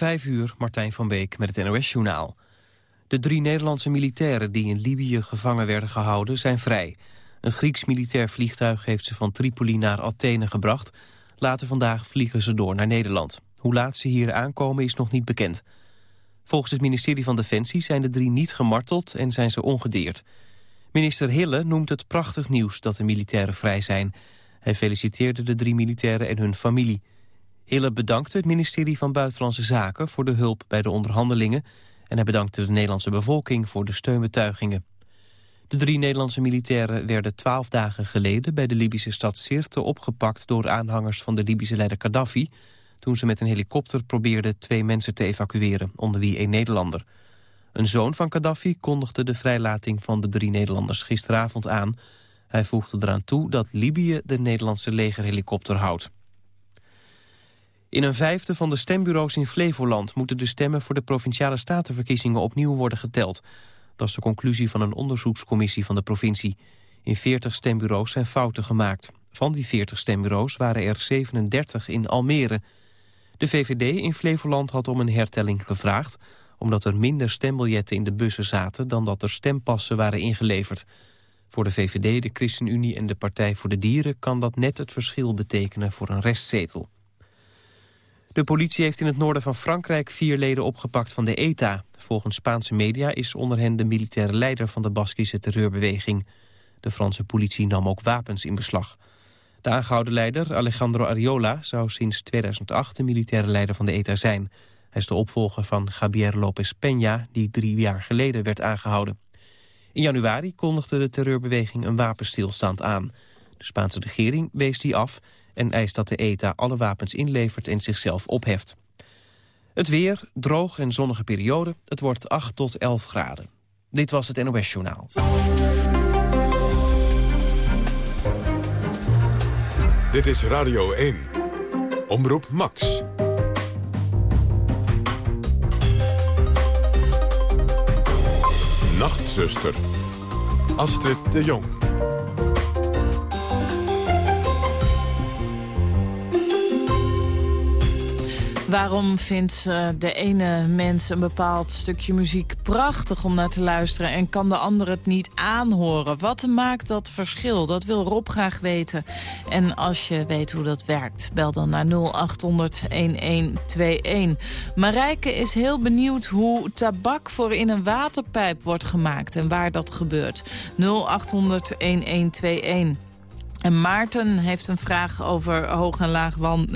Vijf uur, Martijn van Beek met het NOS-journaal. De drie Nederlandse militairen die in Libië gevangen werden gehouden zijn vrij. Een Grieks militair vliegtuig heeft ze van Tripoli naar Athene gebracht. Later vandaag vliegen ze door naar Nederland. Hoe laat ze hier aankomen is nog niet bekend. Volgens het ministerie van Defensie zijn de drie niet gemarteld en zijn ze ongedeerd. Minister Hille noemt het prachtig nieuws dat de militairen vrij zijn. Hij feliciteerde de drie militairen en hun familie. Hille bedankte het ministerie van Buitenlandse Zaken voor de hulp bij de onderhandelingen... en hij bedankte de Nederlandse bevolking voor de steunbetuigingen. De drie Nederlandse militairen werden twaalf dagen geleden... bij de Libische stad Sirte opgepakt door aanhangers van de Libische leider Gaddafi... toen ze met een helikopter probeerden twee mensen te evacueren, onder wie een Nederlander. Een zoon van Gaddafi kondigde de vrijlating van de drie Nederlanders gisteravond aan. Hij voegde eraan toe dat Libië de Nederlandse legerhelikopter houdt. In een vijfde van de stembureaus in Flevoland moeten de stemmen voor de provinciale statenverkiezingen opnieuw worden geteld. Dat is de conclusie van een onderzoekscommissie van de provincie. In 40 stembureaus zijn fouten gemaakt. Van die 40 stembureaus waren er 37 in Almere. De VVD in Flevoland had om een hertelling gevraagd... omdat er minder stembiljetten in de bussen zaten... dan dat er stempassen waren ingeleverd. Voor de VVD, de ChristenUnie en de Partij voor de Dieren... kan dat net het verschil betekenen voor een restzetel. De politie heeft in het noorden van Frankrijk vier leden opgepakt van de ETA. Volgens Spaanse media is onder hen de militaire leider van de Baskische terreurbeweging. De Franse politie nam ook wapens in beslag. De aangehouden leider, Alejandro Ariola, zou sinds 2008 de militaire leider van de ETA zijn. Hij is de opvolger van Javier López Peña, die drie jaar geleden werd aangehouden. In januari kondigde de terreurbeweging een wapenstilstand aan. De Spaanse regering wees die af en eist dat de ETA alle wapens inlevert en zichzelf opheft. Het weer, droog en zonnige periode. Het wordt 8 tot 11 graden. Dit was het NOS Journaal. Dit is Radio 1. Omroep Max. Nachtzuster. Astrid de Jong. Waarom vindt uh, de ene mens een bepaald stukje muziek prachtig om naar te luisteren... en kan de ander het niet aanhoren? Wat maakt dat verschil? Dat wil Rob graag weten. En als je weet hoe dat werkt, bel dan naar 0800-1121. Marijke is heel benieuwd hoe tabak voor in een waterpijp wordt gemaakt... en waar dat gebeurt. 0800-1121. En Maarten heeft een vraag over hoog en laag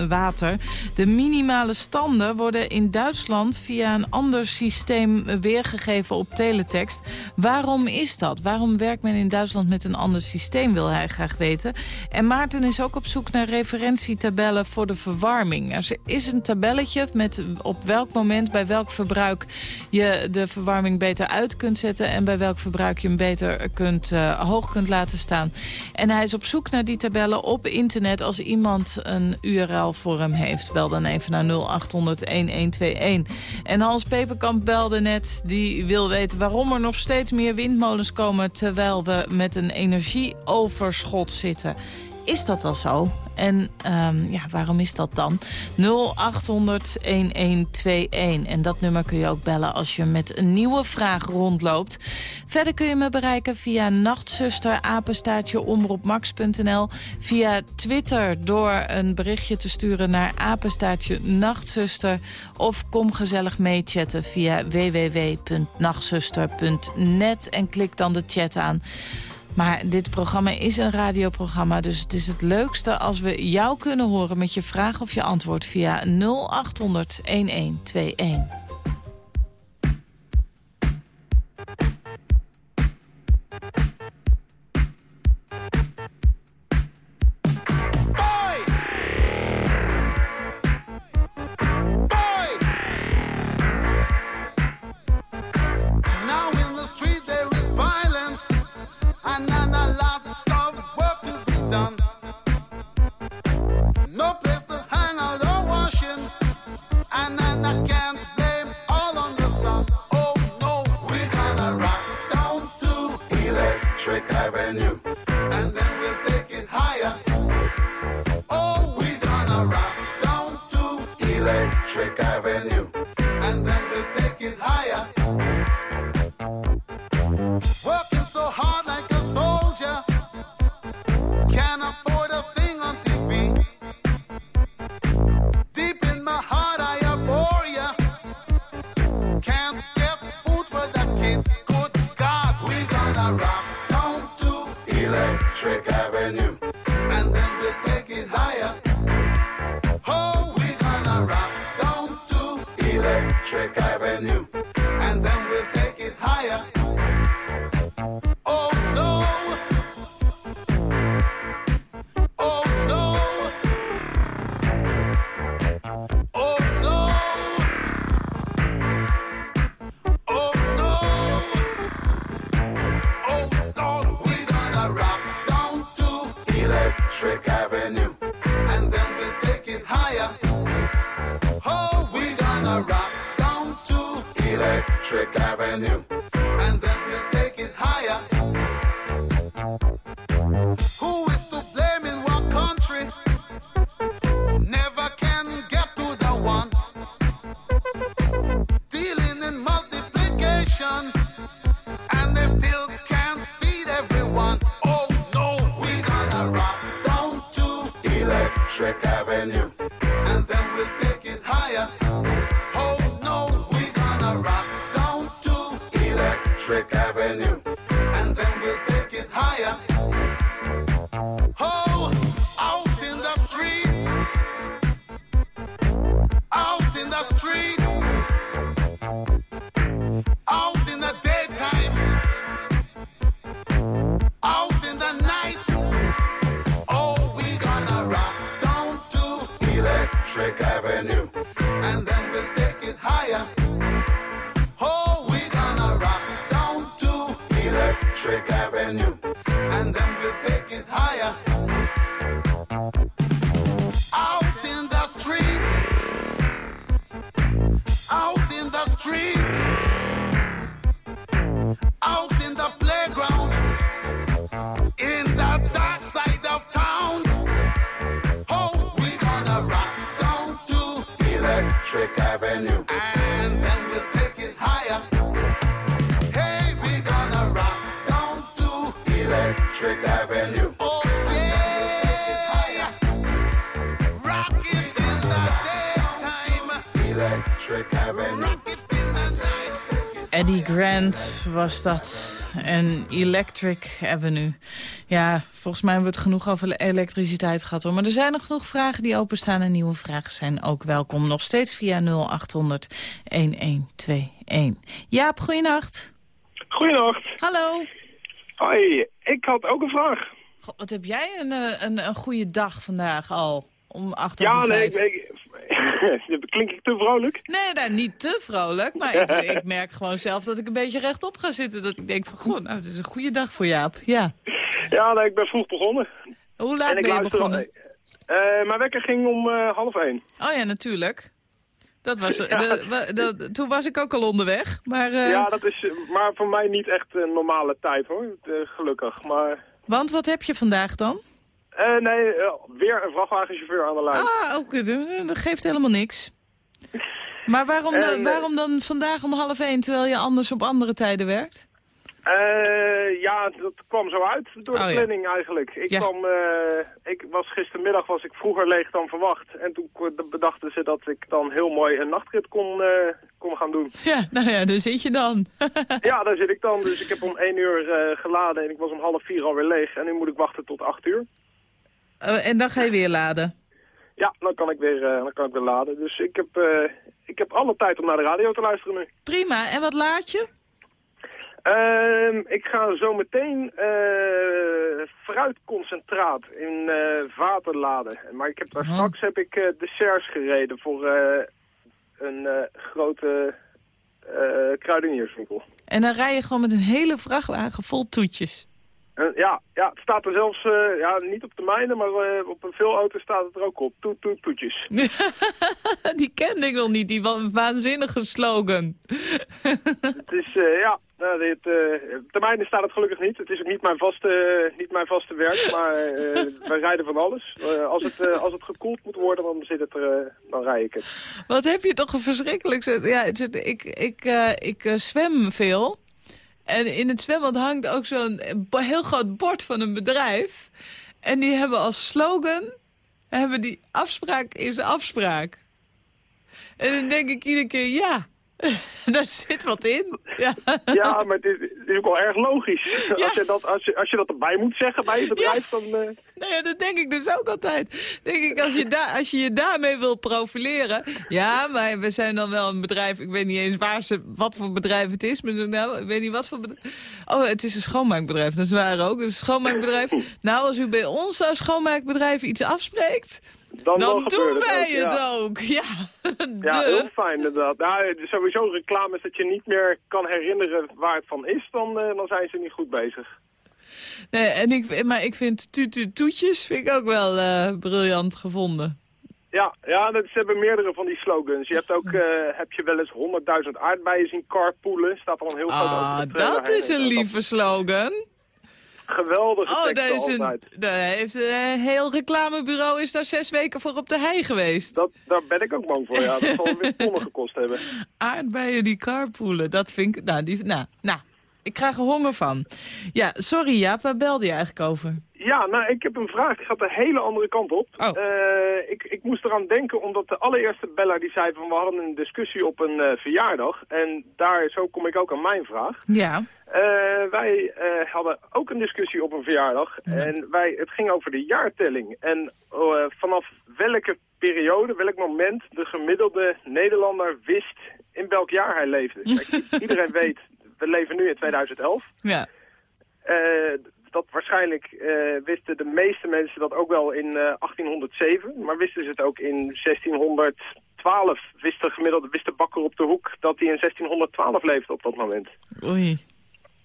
water. De minimale standen worden in Duitsland via een ander systeem weergegeven op teletext. Waarom is dat? Waarom werkt men in Duitsland met een ander systeem, wil hij graag weten. En Maarten is ook op zoek naar referentietabellen voor de verwarming. Er is een tabelletje met op welk moment, bij welk verbruik je de verwarming beter uit kunt zetten... en bij welk verbruik je hem beter kunt, uh, hoog kunt laten staan. En hij is op zoek naar die tabellen op internet als iemand een URL voor hem heeft. Bel dan even naar 0800-1121. En Hans Peperkamp belde net, die wil weten waarom er nog steeds meer windmolens komen... terwijl we met een energieoverschot zitten. Is dat wel zo? En um, ja, waarom is dat dan? 0800-1121. En dat nummer kun je ook bellen als je met een nieuwe vraag rondloopt. Verder kun je me bereiken via nachtzuster, omroepmax.nl. Via Twitter door een berichtje te sturen naar apenstaartje nachtzuster. Of kom gezellig meechatten via www.nachtzuster.net en klik dan de chat aan. Maar dit programma is een radioprogramma, dus het is het leukste als we jou kunnen horen met je vraag of je antwoord via 0800 1121. brand new. Electric Avenue. And then we'll take it higher. Hey, we gonna rock down to Electric Avenue. The night. Eddie Grant was dat. En Electric Avenue. Ja, volgens mij hebben we het genoeg over elektriciteit gehad hoor. Maar er zijn nog genoeg vragen die openstaan en nieuwe vragen zijn ook welkom. Nog steeds via 0800 1121. Jaap, goeienacht. Goedenacht. Hallo. Hoi, ik had ook een vraag. God, wat heb jij een, eh, een, een goede dag vandaag al? Om acht over Ja, nee, ik, ik, klink ik te vrolijk? Nee, nou, niet te vrolijk. Maar ik, ik merk gewoon zelf dat ik een beetje rechtop ga zitten. Dat ik denk van, goh, nou, het is een goede dag voor Jaap. Ja. Ja, ik ben vroeg begonnen. Hoe laat en ben je al- begonnen? Eh, mijn wekker ging om eh, half één. Oh ja, natuurlijk. Dat was, Ja. toen was ik ook al onderweg. Maar, eh, Ja, dat is eh, maar voor mij niet echt een normale tijd hoor, Eh, gelukkig. Maar Want wat heb je vandaag dan? eh, nee, eh, weer een vrachtwagenchauffeur aan de lijn. Ah, ook, dat dat geeft helemaal niks. Maar waarom, En, eh, waarom dan vandaag om half één, terwijl je anders op andere tijden werkt? Eh, ja, dat kwam zo uit door de Oh, ja. planning eigenlijk. Ik, Ja. kwam, eh, ik was gistermiddag was ik vroeger leeg dan verwacht. En toen bedachten ze dat ik dan heel mooi een nachtrit kon, eh, kon gaan doen. Ja, nou ja, daar zit je dan. Ja, daar zit ik dan. Dus ik heb om één uur geladen en ik was om half vier alweer leeg. En nu moet ik wachten tot acht uur. En dan ga je weer laden. Ja, dan kan ik weer, dan kan ik weer laden. Dus ik heb, ik heb alle tijd om naar de radio te luisteren nu. Prima, en wat laat je? Ehm, ik ga zo meteen eh, fruitconcentraat in eh, vaten laden. Maar ik heb daar Oh. straks heb ik eh, desserts gereden voor een grote kruidenierswinkel. En dan rij je gewoon met een hele vrachtwagen vol toetjes. En ja, ja, het staat er zelfs, eh, ja, niet op de mijne, maar eh, op een veel auto's staat het er ook op. Toet, toet, toetjes. die kende ik nog niet, die wa- waanzinnige slogan. het is, eh, ja, nou, dit, eh, op termijn staat het gelukkig niet. Het is ook niet mijn vaste, niet mijn vaste werk, maar eh, wij rijden van alles. Eh, als, het, eh, als het gekoeld moet worden, dan, zit het er, eh, dan rij ik het. Wat heb je toch een verschrikkelijk... Ja, het ik ik, eh, ik eh, zwem veel. En in het zwembad hangt ook zo'n heel groot bord van een bedrijf. En die hebben als slogan... Hebben die afspraak is afspraak. En dan denk ik iedere keer, ja, daar zit wat in. Ja, Ja, maar het is, het is ook wel erg logisch. Als, je dat, als, je, als je dat erbij moet zeggen bij je bedrijf, dan... eh, nou ja, dat denk ik dus ook altijd. Denk ik, als je, da als je je daarmee wil profileren... Ja, maar we zijn dan wel een bedrijf... Ik weet niet eens waar ze, wat voor bedrijf het is. Maar nou, ik weet niet wat voor bedrijf... Oh, het is een schoonmaakbedrijf. Dat is waar ook. Het is een schoonmaakbedrijf. Nou, als u bij ons als schoonmaakbedrijf iets afspreekt... dan Dan, doen het wij ook, het ja. ook. Ja, heel fijn inderdaad. Nou, sowieso reclame is dat je niet meer kan herinneren waar het van is, dan, eh, dan zijn ze niet goed bezig. Nee, en ik, maar ik vind tutu toetjes vind ik ook wel eh, briljant gevonden. Ja, ja dat, ze hebben meerdere van die slogans. Je hebt ook, eh, heb je wel eens 100.000 aardbeien zien carpoolen? Staat al een heel groot Ah, dat is een lieve slogan. Geweldige Oh, teksten daar is een, altijd. daar heeft een heel reclamebureau is daar zes weken voor op de hei geweest. Dat, daar ben ik ook bang voor, ja. Dat zal weer tonnen gekost hebben. Aardbeien die carpoolen, dat vind ik... Nou, die, nou, nou, ik krijg er honger van. Ja, sorry Jaap, waar belde je eigenlijk over? Ja, nou, ik heb een vraag. Die gaat de hele andere kant op. Oh. Eh, ik, ik moest eraan denken omdat de allereerste beller die zei van... we hadden een discussie op een eh, verjaardag. En daar, zo kom ik ook aan mijn vraag. Ja, Eh, wij eh, hadden ook een discussie op een verjaardag. En wij, het ging over de jaartelling. En eh, vanaf welke periode, welk moment de gemiddelde Nederlander wist in welk jaar hij leefde. Kijk, iedereen weet, we leven nu in 2011. ja. Dat waarschijnlijk wisten de meeste mensen dat ook wel in eh, 1807. Maar wisten ze het ook in 1612. Wist de gemiddelde, wist de bakker op de hoek dat hij in 1612 leefde op dat moment. Oei.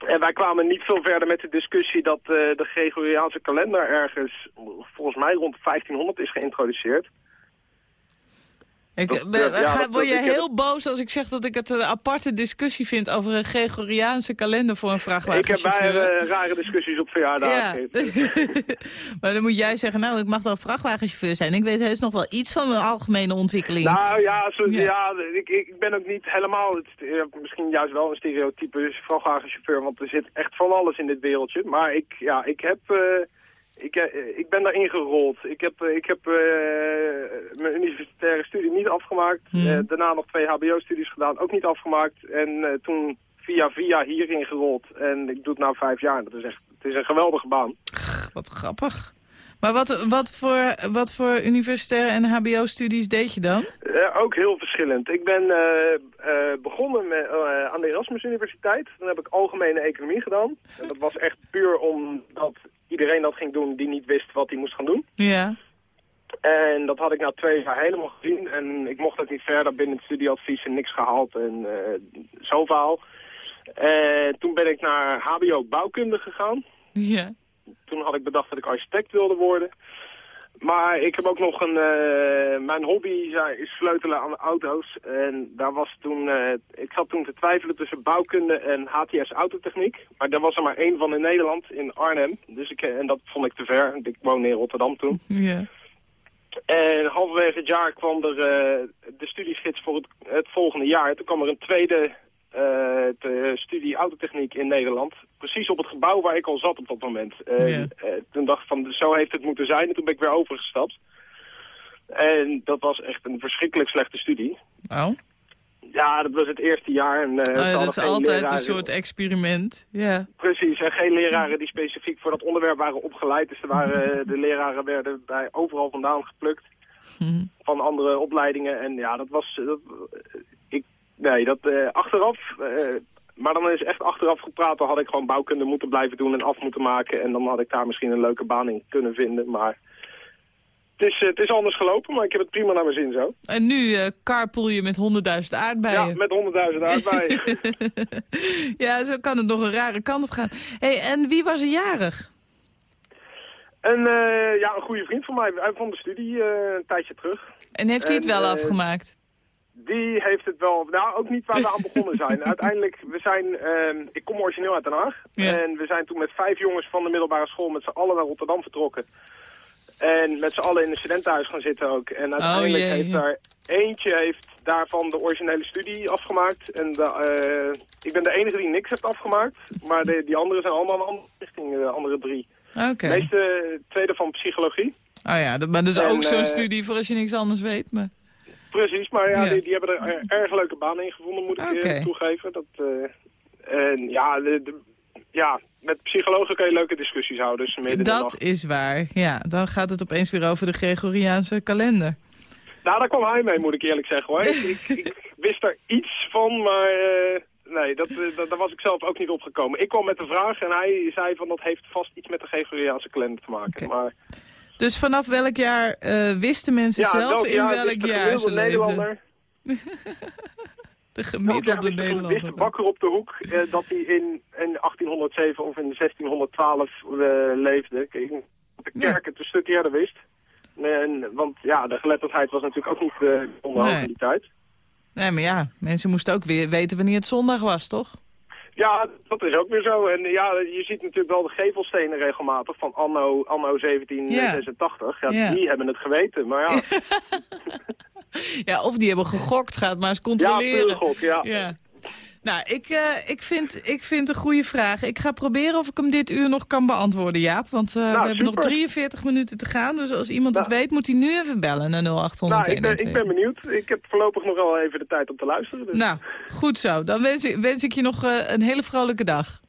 En wij kwamen niet veel verder met de discussie dat eh, de Gregoriaanse kalender ergens, volgens mij rond 1500 is geïntroduceerd. Ik, Dat- ben- ja, ga- dat- word je heel boos als ik zeg dat ik het een aparte discussie vind over een Gregoriaanse kalender voor een Ik heb vrachtwagenchauffeur? bij eh, rare discussies op verjaardagen. Ja. maar dan moet jij zeggen, nou, ik mag wel vrachtwagenchauffeur zijn. Ik weet heus nog wel iets van mijn algemene ontwikkeling. Nou ja, zo, Ja. ja. ik, ik ben ook niet helemaal, het, misschien juist wel een stereotype vrachtwagenchauffeur, want er zit echt van alles in dit wereldje. Maar ik, ja, ik heb, eh, ik, eh, ik ben daarin gerold. Ik heb, eh, ik heb eh, mijn universitaire studie niet afgemaakt. Eh, daarna nog twee hbo-studies gedaan, ook niet afgemaakt. En toen via via hierin gerold. En ik doe het nu vijf jaar. Dat is echt, het is een geweldige baan. Wat grappig. Maar wat, wat, voor, wat voor universitaire en hbo-studies deed je dan? Ook heel verschillend. Ik ben begonnen met, aan de Erasmus Universiteit. Dan heb ik algemene economie gedaan. En dat was echt puur omdat iedereen dat ging doen die niet wist wat hij moest gaan doen. Ja. En dat had ik na twee jaar helemaal gezien. En ik mocht ook niet verder binnen het studieadvies en niks gehaald. En eh zo'n verhaal. En toen ben ik naar hbo bouwkunde gegaan. Ja. Toen had ik bedacht dat ik architect wilde worden. Maar ik heb ook nog een... eh, mijn hobby is sleutelen aan auto's. En daar was toen... eh, ik zat toen te twijfelen tussen bouwkunde en HTS autotechniek. Maar daar was er maar één van in Nederland, in Arnhem. Dus ik, en dat vond ik te ver. Ik woonde in Rotterdam toen. Ja. En halverwege het jaar kwam er eh, de studiegids voor het, het volgende jaar. Toen kwam er een tweede eh, te- studie autotechniek in Nederland. Precies op het gebouw waar ik al zat op dat moment. En, Ja. eh, toen dacht ik van, zo heeft het moeten zijn. En toen ben ik weer overgestapt. En dat was echt een verschrikkelijk slechte studie. Oh, Ja, dat was het eerste jaar. En, eh, ze Oh dat is altijd een soort experiment. Ja. Precies, en geen leraren die specifiek voor dat onderwerp waren opgeleid. Dus er waren, eh, de leraren werden bij overal vandaan geplukt Hm. van andere opleidingen. En ja, dat was... Dat, nee, dat eh, achteraf... eh, maar dan is echt achteraf gepraat, dan had ik gewoon bouwkunde moeten blijven doen en af moeten maken. En dan had ik daar misschien een leuke baan in kunnen vinden. Maar het is, eh, het is anders gelopen, maar ik heb het prima naar mijn zin zo. En nu eh carpool je met 100.000 Ja, aardbeien. met 100.000 aardbeien. Ja, zo kan het nog een rare kant op gaan. hey, en wie was er jarig? en eh, ja, een goede vriend van mij, van de studie, een tijdje terug. En heeft hij het En, wel afgemaakt? Die heeft het wel, nou ook niet waar we aan begonnen zijn. Uiteindelijk, we zijn, ehm, ik kom origineel uit Den Haag. Ja. En we zijn toen met vijf jongens van de middelbare school met z'n allen naar Rotterdam vertrokken. En met z'n allen in een studentenhuis gaan zitten ook. En uiteindelijk jee. heeft daar eentje heeft daarvan de originele studie afgemaakt. En de, eh, ik ben de enige die niks heeft afgemaakt. Maar de, die anderen zijn allemaal een andere richting, de andere drie. Oké. De meeste eh, tweede van psychologie. Oh ja, dat, maar dat is En, ook zo'n eh, studie voor als je niks anders weet. Maar... Precies, maar ja, Ja. Die, die hebben er er- erg leuke banen in gevonden, moet ik eh, toegeven. Dat, eh, en ja, de, de- ja, met psychologen kun je leuke discussies houden. Dus Dat is waar. Ja, dan gaat het opeens weer over de Gregoriaanse kalender. Nou, daar kwam hij mee, moet ik eerlijk zeggen hoor. ik, wist er iets van, maar eh, nee, dat, eh, dat, daar was ik zelf ook niet op gekomen. Ik kwam met de vraag en hij zei van dat heeft vast iets met de Gregoriaanse kalender te maken. Maar Dus vanaf welk jaar eh, wisten mensen ja, zelf in welk jaar ze leefden? Nederlander, De gemiddelde de- wist de Nederlander. bakker op de hoek eh, dat hij in, in 1807 of in 1612 eh, leefde. Kijk, de Ja. kerk het een stuk eerder wist. En, want ja, de geletterdheid was natuurlijk ook niet onderhoog Nee. in die tijd. Nee, maar ja, mensen moesten ook weer weten wanneer het zondag was, toch? Ja, dat is ook weer zo. En ja, je ziet natuurlijk wel de gevelstenen regelmatig van anno, anno 1786. Ja, Ja. die hebben het geweten. Maar ja, Ja, of die hebben gegokt, gaat maar eens ja controleren. puur gok, ja. Ja. Nou, ik, eh, ik, vind, ik vind een goede vraag. Ik ga proberen of ik hem dit uur nog kan beantwoorden, Jaap. Want eh, we hebben nog super. 43 minuten te gaan. Dus als iemand het Nou. weet, moet hij nu even bellen naar 0800 Nou, ik ben, ik ben benieuwd. Ik heb voorlopig nog wel even de tijd om te luisteren. Dus. Nou, goed zo. Dan wens ik, wens ik je nog eh, een hele vrolijke dag.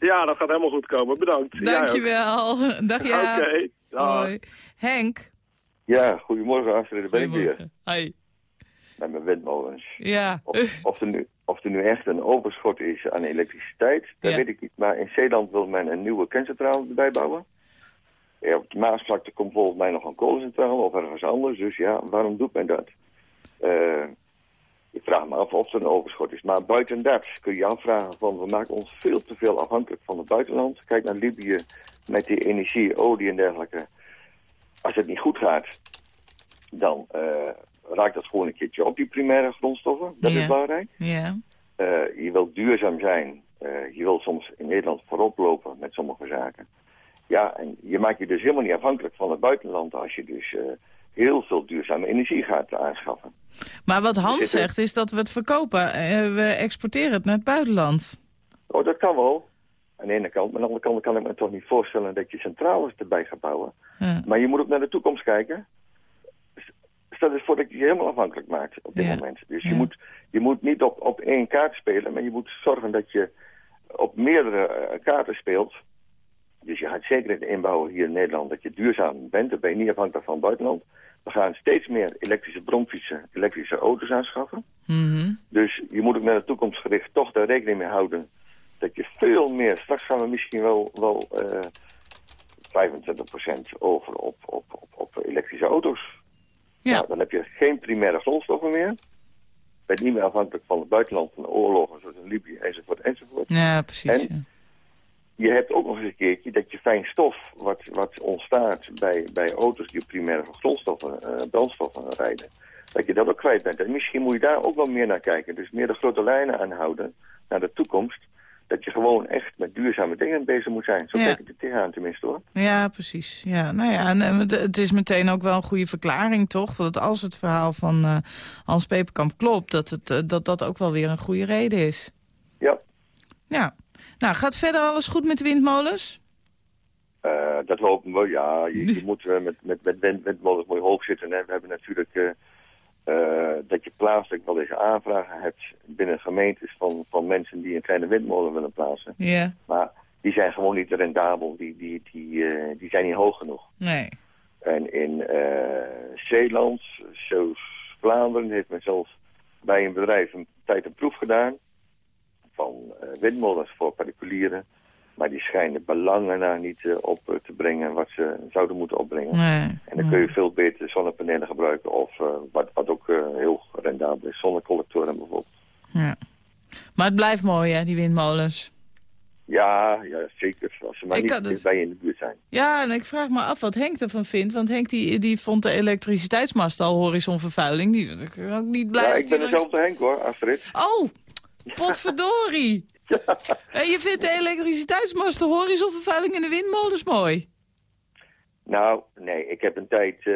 Ja, dat gaat helemaal goed komen. Bedankt. Dankjewel. Dag ja. Oké. Hoi. Henk. Ja, goedemorgen Astrid, daar ben ik weer. Hoi. Met mijn windmolens. Ja. Of, of, er nu, of er nu echt een overschot is aan elektriciteit, dat Ja. weet ik niet. Maar in Zeeland wil men een nieuwe kerncentrale erbij bouwen. Ja, op de Maasvlakte komt volgens mij nog een kolencentrale of ergens anders. Dus ja, waarom doet men dat? Eh, ik vraag me af of er een overschot is. Maar buiten dat kun je je afvragen van we maken ons veel te veel afhankelijk van het buitenland. Kijk naar Libië met die energie, olie en dergelijke. Als het niet goed gaat, dan eh, raakt dat gewoon een keertje op, die primaire grondstoffen. Dat is belangrijk. Ja. Je wilt duurzaam zijn. Eh, je wilt soms in Nederland voorop lopen met sommige zaken. Ja, en je maakt je dus helemaal niet afhankelijk van het buitenland als je dus eh, heel veel duurzame energie gaat aanschaffen. Maar wat Hans zegt is dat we het verkopen. Eh, we exporteren het naar het buitenland. Oh, dat kan wel. Aan de ene kant. Maar aan de andere kant kan ik me toch niet voorstellen dat je centrales erbij gaat bouwen. Ja. Maar je moet ook naar de toekomst kijken. Stel eens voor dat je je helemaal afhankelijk maakt op dit Ja. moment. Dus Ja. je, moet, je moet niet op, op één kaart spelen, maar je moet zorgen dat je op meerdere eh, kaarten speelt. Dus je gaat zeker inbouwen hier in Nederland dat je duurzaam bent. Dan ben je niet afhankelijk van het buitenland. We gaan steeds meer elektrische bromfietsen, elektrische auto's aanschaffen. Mhm. Dus je moet ook naar de toekomst gericht toch daar rekening mee houden dat je veel meer, straks gaan we misschien wel, wel eh 25% over op, op, op, op elektrische auto's. Ja. Nou, dan heb je geen primaire grondstoffen meer. Je bent niet meer afhankelijk van het buitenland, van de oorlogen zoals in Libië enzovoort enzovoort. Ja, precies. En- ja. Je hebt ook nog eens een keertje dat je fijn stof wat, wat ontstaat bij, bij auto's die op primaire grondstoffen, eh, brandstoffen rijden, dat je dat ook kwijt bent. En misschien moet je daar ook wel meer naar kijken. Dus meer de grote lijnen aanhouden naar de toekomst. Dat je gewoon echt met duurzame dingen bezig moet zijn. Zo Ja. kijk ik er tegenaan tenminste hoor. Ja, precies. Ja, nou ja, en, het- het is meteen ook wel een goede verklaring, toch? Want als het verhaal van eh, Hans Peperkamp klopt, dat, het, eh, dat dat ook wel weer een goede reden is. Ja, Ja. Nou, gaat verder alles goed met de windmolens? eh, dat hopen we. Ja, je, je moet met, met, met wind- windmolens mooi hoog zitten. Hè. We hebben natuurlijk dat je plaatselijk wel eens aanvragen hebt binnen gemeentes van, van mensen die een kleine windmolen willen plaatsen. Ja. Maar die zijn gewoon niet rendabel. Die, die, die, eh, die zijn niet hoog genoeg. Nee. En in eh, Zeeland, Zeeuws-Vlaanderen, heeft men zelfs bij een bedrijf een tijd een proef gedaan van eh, windmolens voor particulieren. Maar die schijnen belangen naar niet eh, op eh, te brengen wat ze zouden moeten opbrengen. nee. En dan kun je veel beter zonnepanelen gebruiken of eh, wat, wat ook heel rendabel is, zonnecollectoren bijvoorbeeld. Ja. Maar het blijft mooi, hè, die windmolens. Ja, ja, zeker. Als ze maar Ik niet het- dichtbij in de buurt zijn. Ja, en ik vraag me af wat Henk ervan vindt. Want Henk die, die vond de elektriciteitsmast al horizonvervuiling. Die was ook- ook niet blij. Ja, ik ben dezelfde Henk hoor, Astrid. Oh, potverdorie. En je vindt de elektriciteitsmast, de horizonvervuiling en de windmolens mooi? Nou, nee, ik heb een tijd eh,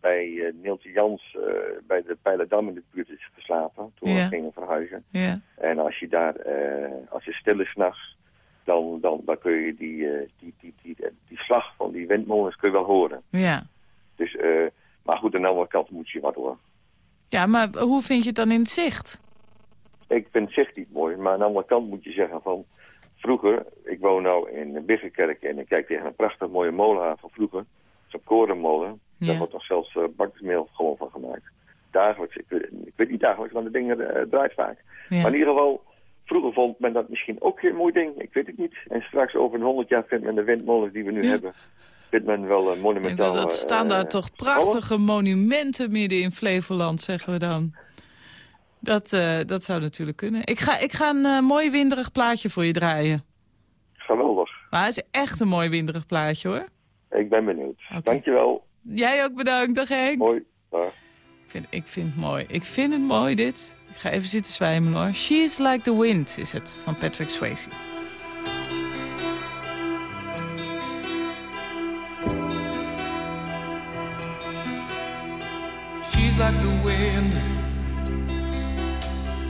bij eh Neeltje Jans eh, bij de Pijlerdam in de buurt is geslapen. Toen Ja. we gingen verhuizen. Ja. En als je daar, als je stil is s'nachts, dan, dan, dan kun je die, die, die, die, die, slag van die windmolens kun je wel horen. Ja. Dus, maar goed, aan de andere kant moet je wat hoor. Ja, maar hoe vind je het dan in het zicht? Ik vind het zicht niet mooi, maar aan de andere kant moet je zeggen van... Vroeger, ik woon nou in Biggenkerk en ik kijk tegen een prachtig mooie molen van vroeger. Zo'n korenmolen. Ja. Daar wordt nog zelfs uh, bakkersmeel gewoon van gemaakt. Dagelijks, ik, weet- ik weet niet dagelijks, want de dingen eh, draait vaak. Ja. Maar in ieder geval, vroeger vond men dat misschien ook geen mooi ding. Ik weet het niet. En straks over een honderd jaar vindt men de windmolens die we nu Ja. hebben... vindt men wel Ja, monumentaal... dat staan daar eh, toch prachtige monumenten midden in Flevoland, zeggen we dan. Dat, eh, dat zou natuurlijk kunnen. Ik ga, ik ga een eh, mooi winderig plaatje voor je draaien. Geweldig. Maar het is echt een mooi winderig plaatje, hoor. Ik ben benieuwd. Dankjewel. Jij ook bedankt, dag Henk. Mooi. Dag. Ik vind, ik vind het mooi. Ik vind het mooi, dit. Ik ga even zitten zwijmelen, hoor. She's Like the Wind is het, van Patrick Swayze. She's like the wind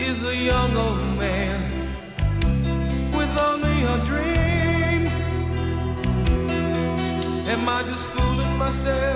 Is a young old man with only a dream. Am I just fooling myself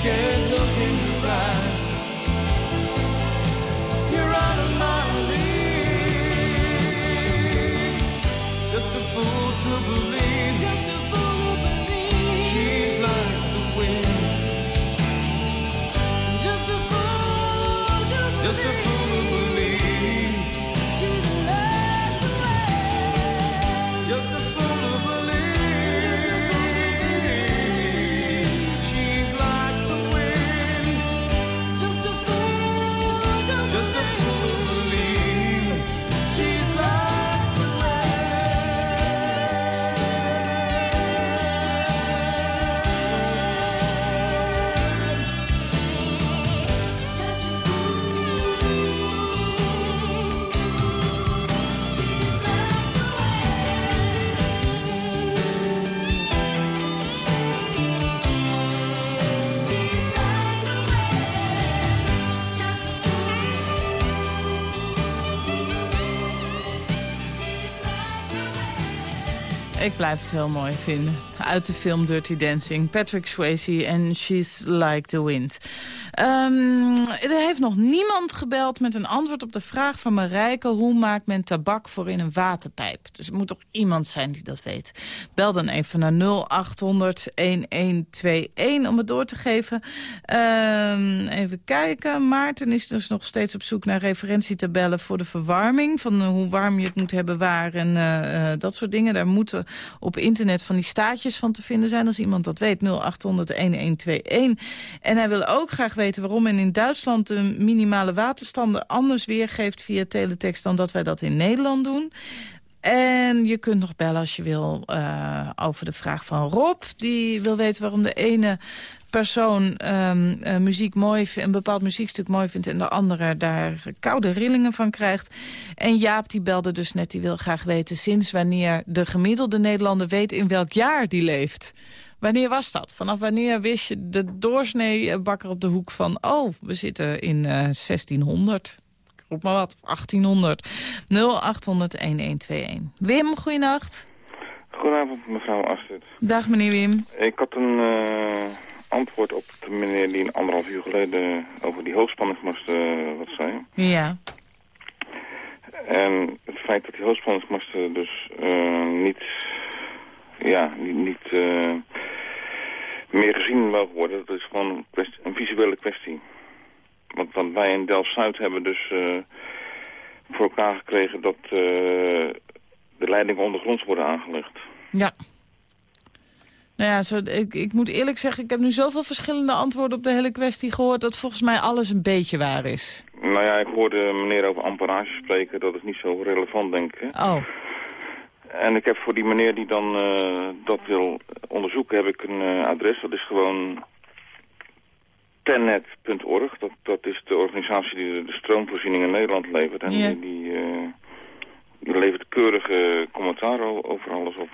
again. Ik blijf het heel mooi vinden. Uit de film Dirty Dancing. Patrick Swayze en She's Like the Wind. Um, er heeft nog niemand gebeld met een antwoord op de vraag van Marijke... hoe maakt men tabak voor in een waterpijp? Dus er moet toch iemand zijn die dat weet. Bel dan even naar 0800-1121 om het door te geven. Um, even kijken. Maarten is dus nog steeds op zoek naar referentietabellen... voor de verwarming. Van hoe warm je het moet hebben waar en uh, uh, dat soort dingen. Daar moeten op internet van die staatjes van te vinden zijn. Als iemand dat weet, 0800-1121. En hij wil ook graag weten waarom men in Duitsland... de minimale waterstanden anders weergeeft via teletext... dan dat wij dat in Nederland doen. En je kunt nog bellen als je wil uh, over de vraag van Rob. Die wil weten waarom de ene persoon um, uh, muziek mooi een bepaald muziekstuk mooi vindt... en de andere daar koude rillingen van krijgt. En Jaap die belde dus net, die wil graag weten... sinds wanneer de gemiddelde Nederlander weet in welk jaar die leeft. Wanneer was dat? Vanaf wanneer wist je de doorsneebakker op de hoek van... oh, we zitten in uh, 1600, roep maar wat, 1800. 0800-1121. Wim, goeienacht. Goedenavond, mevrouw Astrid. Dag, meneer Wim. Ik had een uh, antwoord op de meneer die een anderhalf uur geleden over die hoogspanningsmasten uh, wat zei. Ja. En het feit dat die hoogspanningsmasten dus uh, niet, ja, niet, niet meer gezien mogen worden, dat is gewoon een, kwestie, een visuele kwestie. Want, want wij in Delft-Zuid hebben dus voor elkaar gekregen dat de leidingen ondergronds worden aangelegd. Ja. Nou ja, zo, ik, ik moet eerlijk zeggen, ik heb nu zoveel verschillende antwoorden op de hele kwestie gehoord... dat volgens mij alles een beetje waar is. Nou ja, ik hoorde meneer over amperage spreken, dat is niet zo relevant, denk ik. Oh. En ik heb voor die meneer die dan uh, dat wil onderzoeken, heb ik een uh, adres. Dat is gewoon tennet.org. Dat, dat is de organisatie die de, de stroomvoorziening in Nederland levert. En die, uh, die levert keurige commentaar over alles op.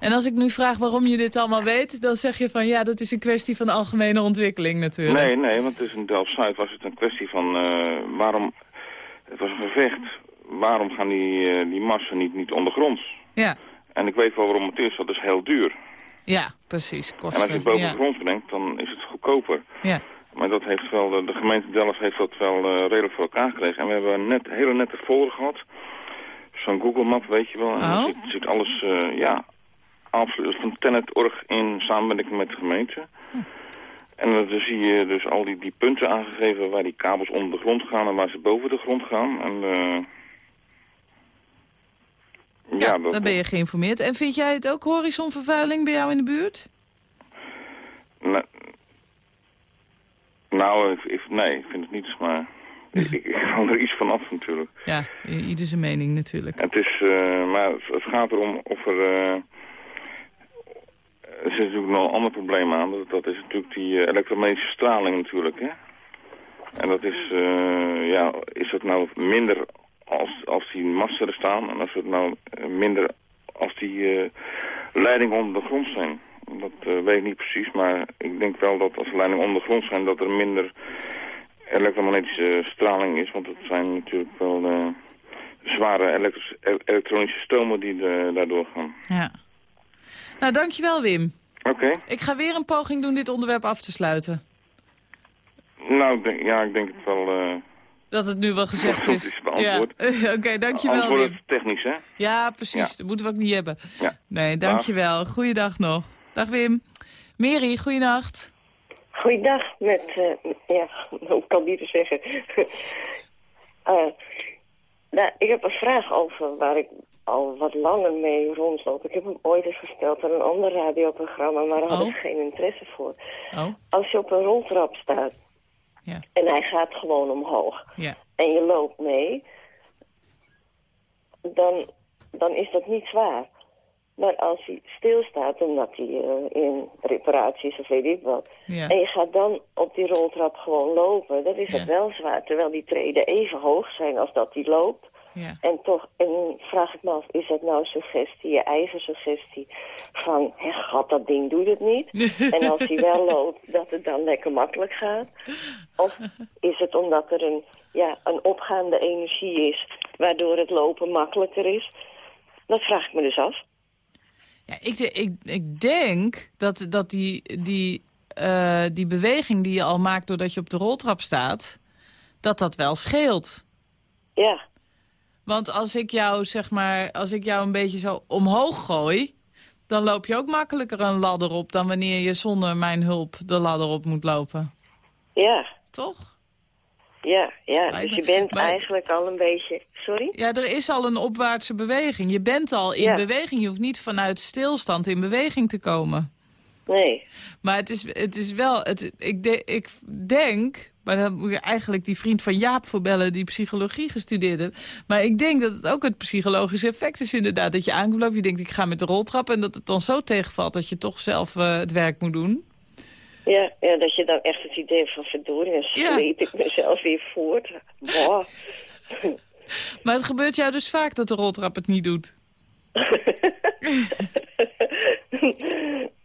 En als ik nu vraag waarom je dit allemaal weet... dan zeg je van ja, dat is een kwestie van algemene ontwikkeling natuurlijk. Nee, nee, want is in Delft-Zuid was het een kwestie van uh, waarom... Het was een gevecht. Waarom gaan die, uh, die massen niet, niet ondergronds? Ja, En ik weet wel waarom het is. Dat is heel duur. ja precies. En Kosten. als je het boven ja. de grond brengt, dan is het goedkoper. Ja. Maar dat heeft wel, de, de gemeente Delft heeft dat wel uh, redelijk voor elkaar gekregen. En we hebben een net, hele nette folder gehad. Zo'n Google Map, weet je wel. En Oh. zit, alles, uh, ja, absoluut van Tenet.org in samenwerking met de gemeente. Hm. En dan zie je dus al die, die punten aangegeven waar die kabels onder de grond gaan en waar ze boven de grond gaan. En, uh, Ja, dan ben je geïnformeerd. En vind jij het ook horizonvervuiling bij jou in de buurt? Nou, nou ik, ik, nee, ik vind het niet, maar ik, ik, hou er iets van af natuurlijk. Ja, ieder zijn mening natuurlijk. Het is, uh, maar het, het gaat erom of er... Uh, er zit natuurlijk nog een ander probleem aan. Dat, dat is natuurlijk die uh, elektromagnetische straling natuurlijk, hè. En dat is, ja, is dat nou minder als, als die masten er staan... en als het nou minder als die leidingen onder de grond zijn. Dat weet ik niet precies, maar ik denk wel dat als de leidingen onder de grond zijn... dat er minder elektromagnetische straling is. Want het zijn natuurlijk wel zware elektronische stomen die de, daardoor gaan. Ja. Nou, dankjewel Wim. Oké. Okay. Ik ga weer een poging doen dit onderwerp af te sluiten. Nou, ik denk, ja, ik denk het wel... Uh, dat het nu wel gezegd is. is beantwoord. Ja. Oké, okay, dankjewel Antwoord Wim. is technisch, hè? Ja, precies. Ja. Dat moeten we ook niet hebben. Ja. Nee, dankjewel. Goeiedag nog. Dag Wim. Mary, goeienacht. Goeiedag met, uh, ja, hoe kan die te zeggen? uh, nou, ik heb een vraag over waar ik al wat langer mee rondloop. Ik heb hem ooit eens gesteld aan een ander radioprogramma, maar daar had oh. ik geen interesse voor. Oh. Als je op een roltrap staat ja. en hij gaat gewoon omhoog ja. en je loopt mee, dan, dan is dat niet zwaar. Maar als hij stilstaat, omdat hij uh, in reparaties of weet ik wat... Ja. en je gaat dan op die roltrap gewoon lopen, dan is ja. het wel zwaar. Terwijl die treden even hoog zijn als dat hij loopt. Ja. En toch, en vraag ik me af, is dat nou suggestie, je eigen suggestie... van, hé, god, dat ding doet het niet. en als hij wel loopt, dat het dan lekker makkelijk gaat. Of is het omdat er een, ja, een opgaande energie is... waardoor het lopen makkelijker is? Dat vraag ik me dus af. Ja, ik, ik, ik denk dat, dat die, die, eh, die beweging die je al maakt doordat je op de roltrap staat... dat dat wel scheelt. Ja, Want als ik jou, zeg maar, als ik jou een beetje zo omhoog gooi... dan loop je ook makkelijker een ladder op... dan wanneer je zonder mijn hulp de ladder op moet lopen. ja, Toch? Ja, ja. Dus je ben- bent maar- eigenlijk al een beetje... Sorry? Ja, er is al een opwaartse beweging. Je bent al in Ja. beweging. Je hoeft niet vanuit stilstand in beweging te komen. Nee. Maar het is, het is wel... Het, ik, de- ik denk... Maar dan moet je eigenlijk die vriend van Jaap voor bellen... die psychologie gestudeerd heeft. Maar ik denk dat het ook het psychologische effect is inderdaad. Dat je aankomt je denkt ik ga met de roltrap... en dat het dan zo tegenvalt dat je toch zelf eh, het werk moet doen. Ja, ja, dat je dan echt het idee van verdorie, dan Ja. sleep ik mezelf weer voort. Maar het gebeurt jou dus vaak dat de roltrap het niet doet.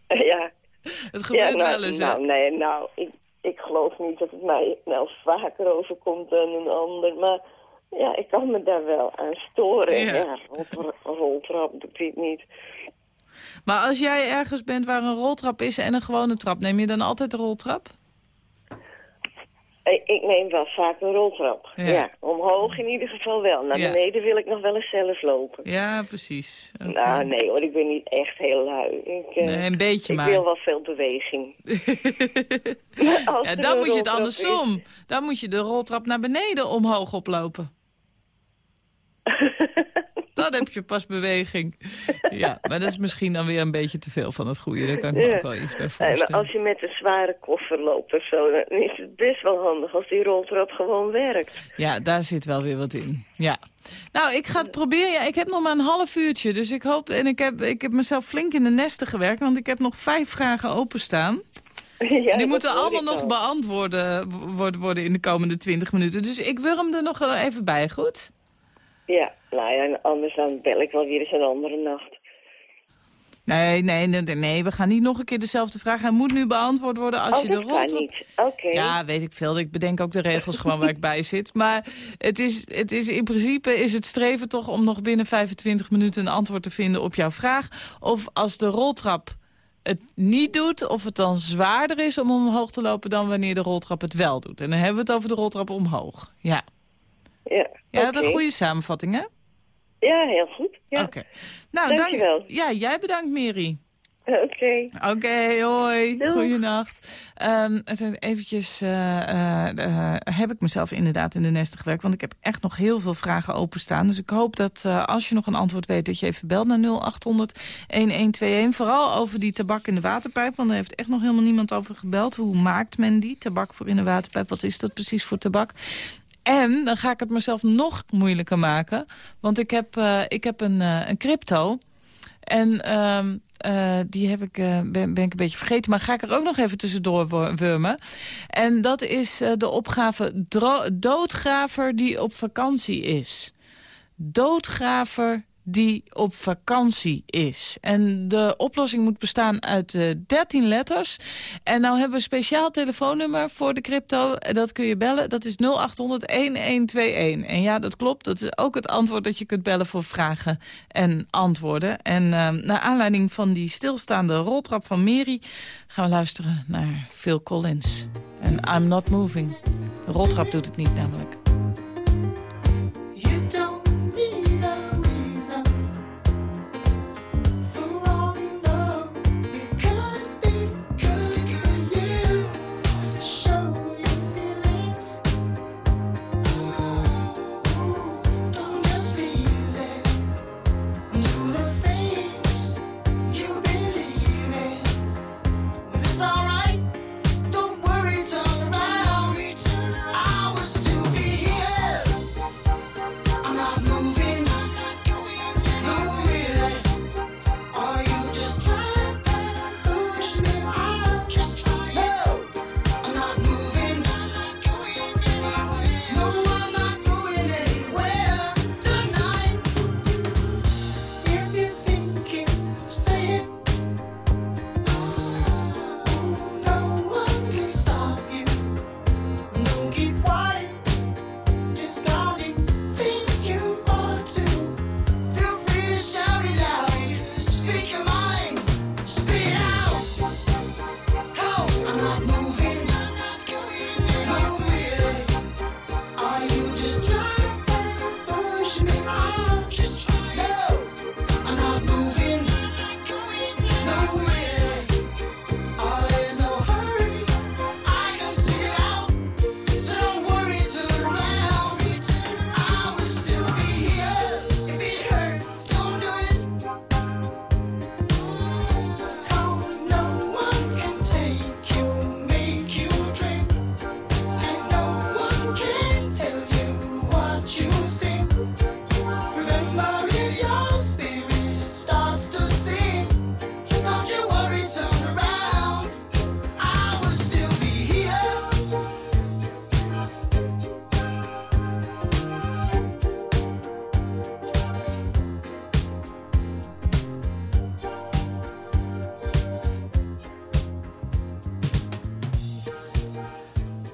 ja. Het gebeurt ja, nou, wel eens, nou, nee, nou, ik, ik geloof niet dat het mij nou vaker overkomt dan een ander. Maar ja, ik kan me daar wel aan storen. Ja. Ja, roltra- roltrap doet dit niet. Maar als jij ergens bent waar een roltrap is en een gewone trap... neem je dan altijd de roltrap? Ik, ik neem wel vaak een roltrap. Ja. Ja. omhoog in ieder geval wel. Naar Ja. beneden wil ik nog wel eens zelf lopen. Ja, precies. Nou, nee hoor, ik ben niet echt heel lui. Ik, eh, Nee, een beetje ik maar. wil wel veel beweging. Ja, dan moet je het andersom. Dan moet je de roltrap naar beneden omhoog oplopen. Dan heb je pas beweging. Ja, maar dat is misschien dan weer een beetje te veel van het goede. Daar kan ik me Ja. ook wel iets bij voorstellen. als je met een zware koffer loopt of zo, dan is het best wel handig als die roltrap gewoon werkt. Ja, daar zit wel weer wat in. Ja. Nou, ik ga het proberen. Ja, ik heb nog maar een half uurtje. Dus ik hoop... En ik heb, ik heb mezelf flink in de nesten gewerkt. Want ik heb nog vijf vragen openstaan. ja, die moeten allemaal nog al. beantwoorden worden, worden in de komende 20 minuten. Dus ik wurm er nog wel even bij, goed? Ja, nou ja, anders dan bel ik wel weer eens een andere nacht. Nee, nee, nee, we gaan niet nog een keer dezelfde vraag. Hij moet nu beantwoord worden als oh, je de dat kan roltrap... niet. Oké. Ja, weet ik veel. Ik bedenk ook de regels gewoon waar ik bij zit. Maar het is, het is in principe is het streven toch om nog binnen 25 minuten een antwoord te vinden op jouw vraag. Of als de roltrap het niet doet, of het dan zwaarder is om omhoog te lopen dan wanneer de roltrap het wel doet. En dan hebben we het over de roltrap omhoog. Ja, Ja, ja dat is een goede samenvatting, hè? Ja, heel goed. Ja. Oké. Nou, Dankjewel. dank. Ja, jij bedankt, Mary. Oké. Oké, hoi. Doeg. Goeienacht. Is eventjes eh, eh, eh, heb ik mezelf inderdaad in de nesten gewerkt. Want ik heb echt nog heel veel vragen openstaan. Dus ik hoop dat eh, als je nog een antwoord weet... dat je even belt naar 0800-1121. Vooral over die tabak in de waterpijp. Want daar heeft echt nog helemaal niemand over gebeld. Hoe maakt men die? Tabak voor in de waterpijp. Wat is dat precies voor tabak? En dan ga ik het mezelf nog moeilijker maken. Want ik heb, eh, ik heb een, eh, een crypto... En ehm, eh, die heb ik, ben, ben ik een beetje vergeten. Maar ga ik er ook nog even tussendoor wurmen. En dat is de opgave doodgraver die op vakantie is. Doodgraver die op vakantie is. En de oplossing moet bestaan uit eh 13 letters. En nou hebben we een speciaal telefoonnummer voor de crypto. Dat kun je bellen. Dat is 0800-1121. En ja, dat klopt. Dat is ook het antwoord dat je kunt bellen voor vragen en antwoorden. En eh, naar aanleiding van die stilstaande roltrap van Mary... gaan we luisteren naar Phil Collins. En I'm Not Moving. De roltrap doet het niet namelijk.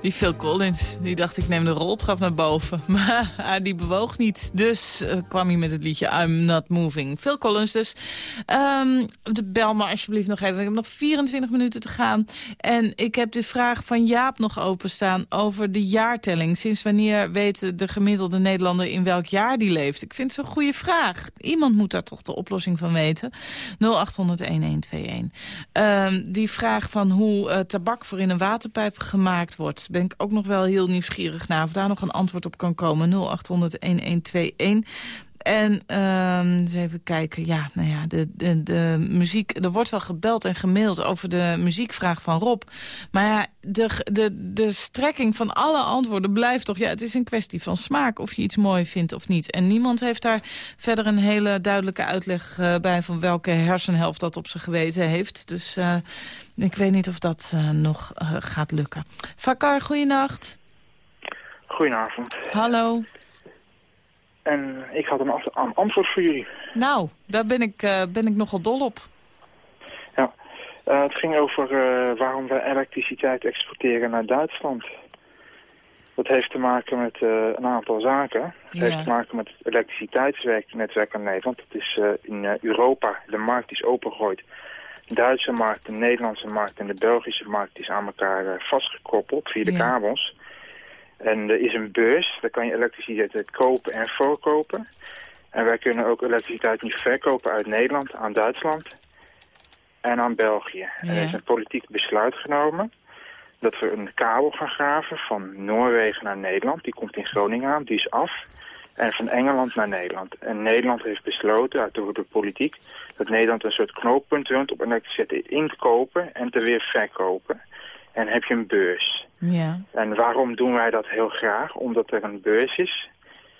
Die Phil Collins, die dacht ik neem de roltrap naar boven. Maar ah, die bewoog niet. Dus eh, kwam hij met het liedje I'm Not Moving. Phil Collins dus. De bel me alsjeblieft nog even. Ik heb nog 24 minuten te gaan. En ik heb de vraag van Jaap nog openstaan over de jaartelling. Sinds wanneer weet de gemiddelde Nederlander in welk jaar die leeft? Ik vind het zo'n goede vraag. Iemand moet daar toch de oplossing van weten. 0800-1121. Ehm, die vraag van hoe eh, tabak voor in een waterpijp gemaakt wordt... ben ik ook nog wel heel nieuwsgierig naar. Of daar nog een antwoord op kan komen. 0800-1121. En ehm, eens even kijken. Ja, nou ja, de, de, de muziek. Er wordt wel gebeld en gemaild over de muziekvraag van Rob. Maar ja, de, de, de strekking van alle antwoorden blijft toch... Ja, het is een kwestie van smaak of je iets mooi vindt of niet. En niemand heeft daar verder een hele duidelijke uitleg eh, bij... van welke hersenhelft dat op zijn geweten heeft. Dus eh, ik weet niet of dat eh, nog gaat lukken. Vakar, goeienacht. Goedenavond. Hallo. En ik had een, antwoord voor jullie. Nou, daar ben ik, eh, ben ik nogal dol op. Ja. Eh, het ging over eh, waarom wij elektriciteit exporteren naar Duitsland. Dat heeft te maken met een aantal zaken. Het Ja. heeft te maken met het elektriciteitsnetwerk in Nederland. Het is in Europa, de markt is opengegooid. De Duitse markt, de Nederlandse markt en de Belgische markt is aan elkaar vastgekoppeld via de Ja. kabels. En er is een beurs, daar kan je elektriciteit kopen en verkopen. En wij kunnen ook elektriciteit nu verkopen uit Nederland aan Duitsland en aan België. En er is een politiek besluit genomen dat we een kabel gaan graven van Noorwegen naar Nederland. Die komt in Groningen aan, die is af. En van Engeland naar Nederland. En Nederland heeft besloten, uit door de politiek, dat Nederland een soort knooppunt wilt op elektriciteit in te kopen en te weer verkopen. En heb je een beurs. Ja. En waarom doen wij dat heel graag? Omdat er een beurs is.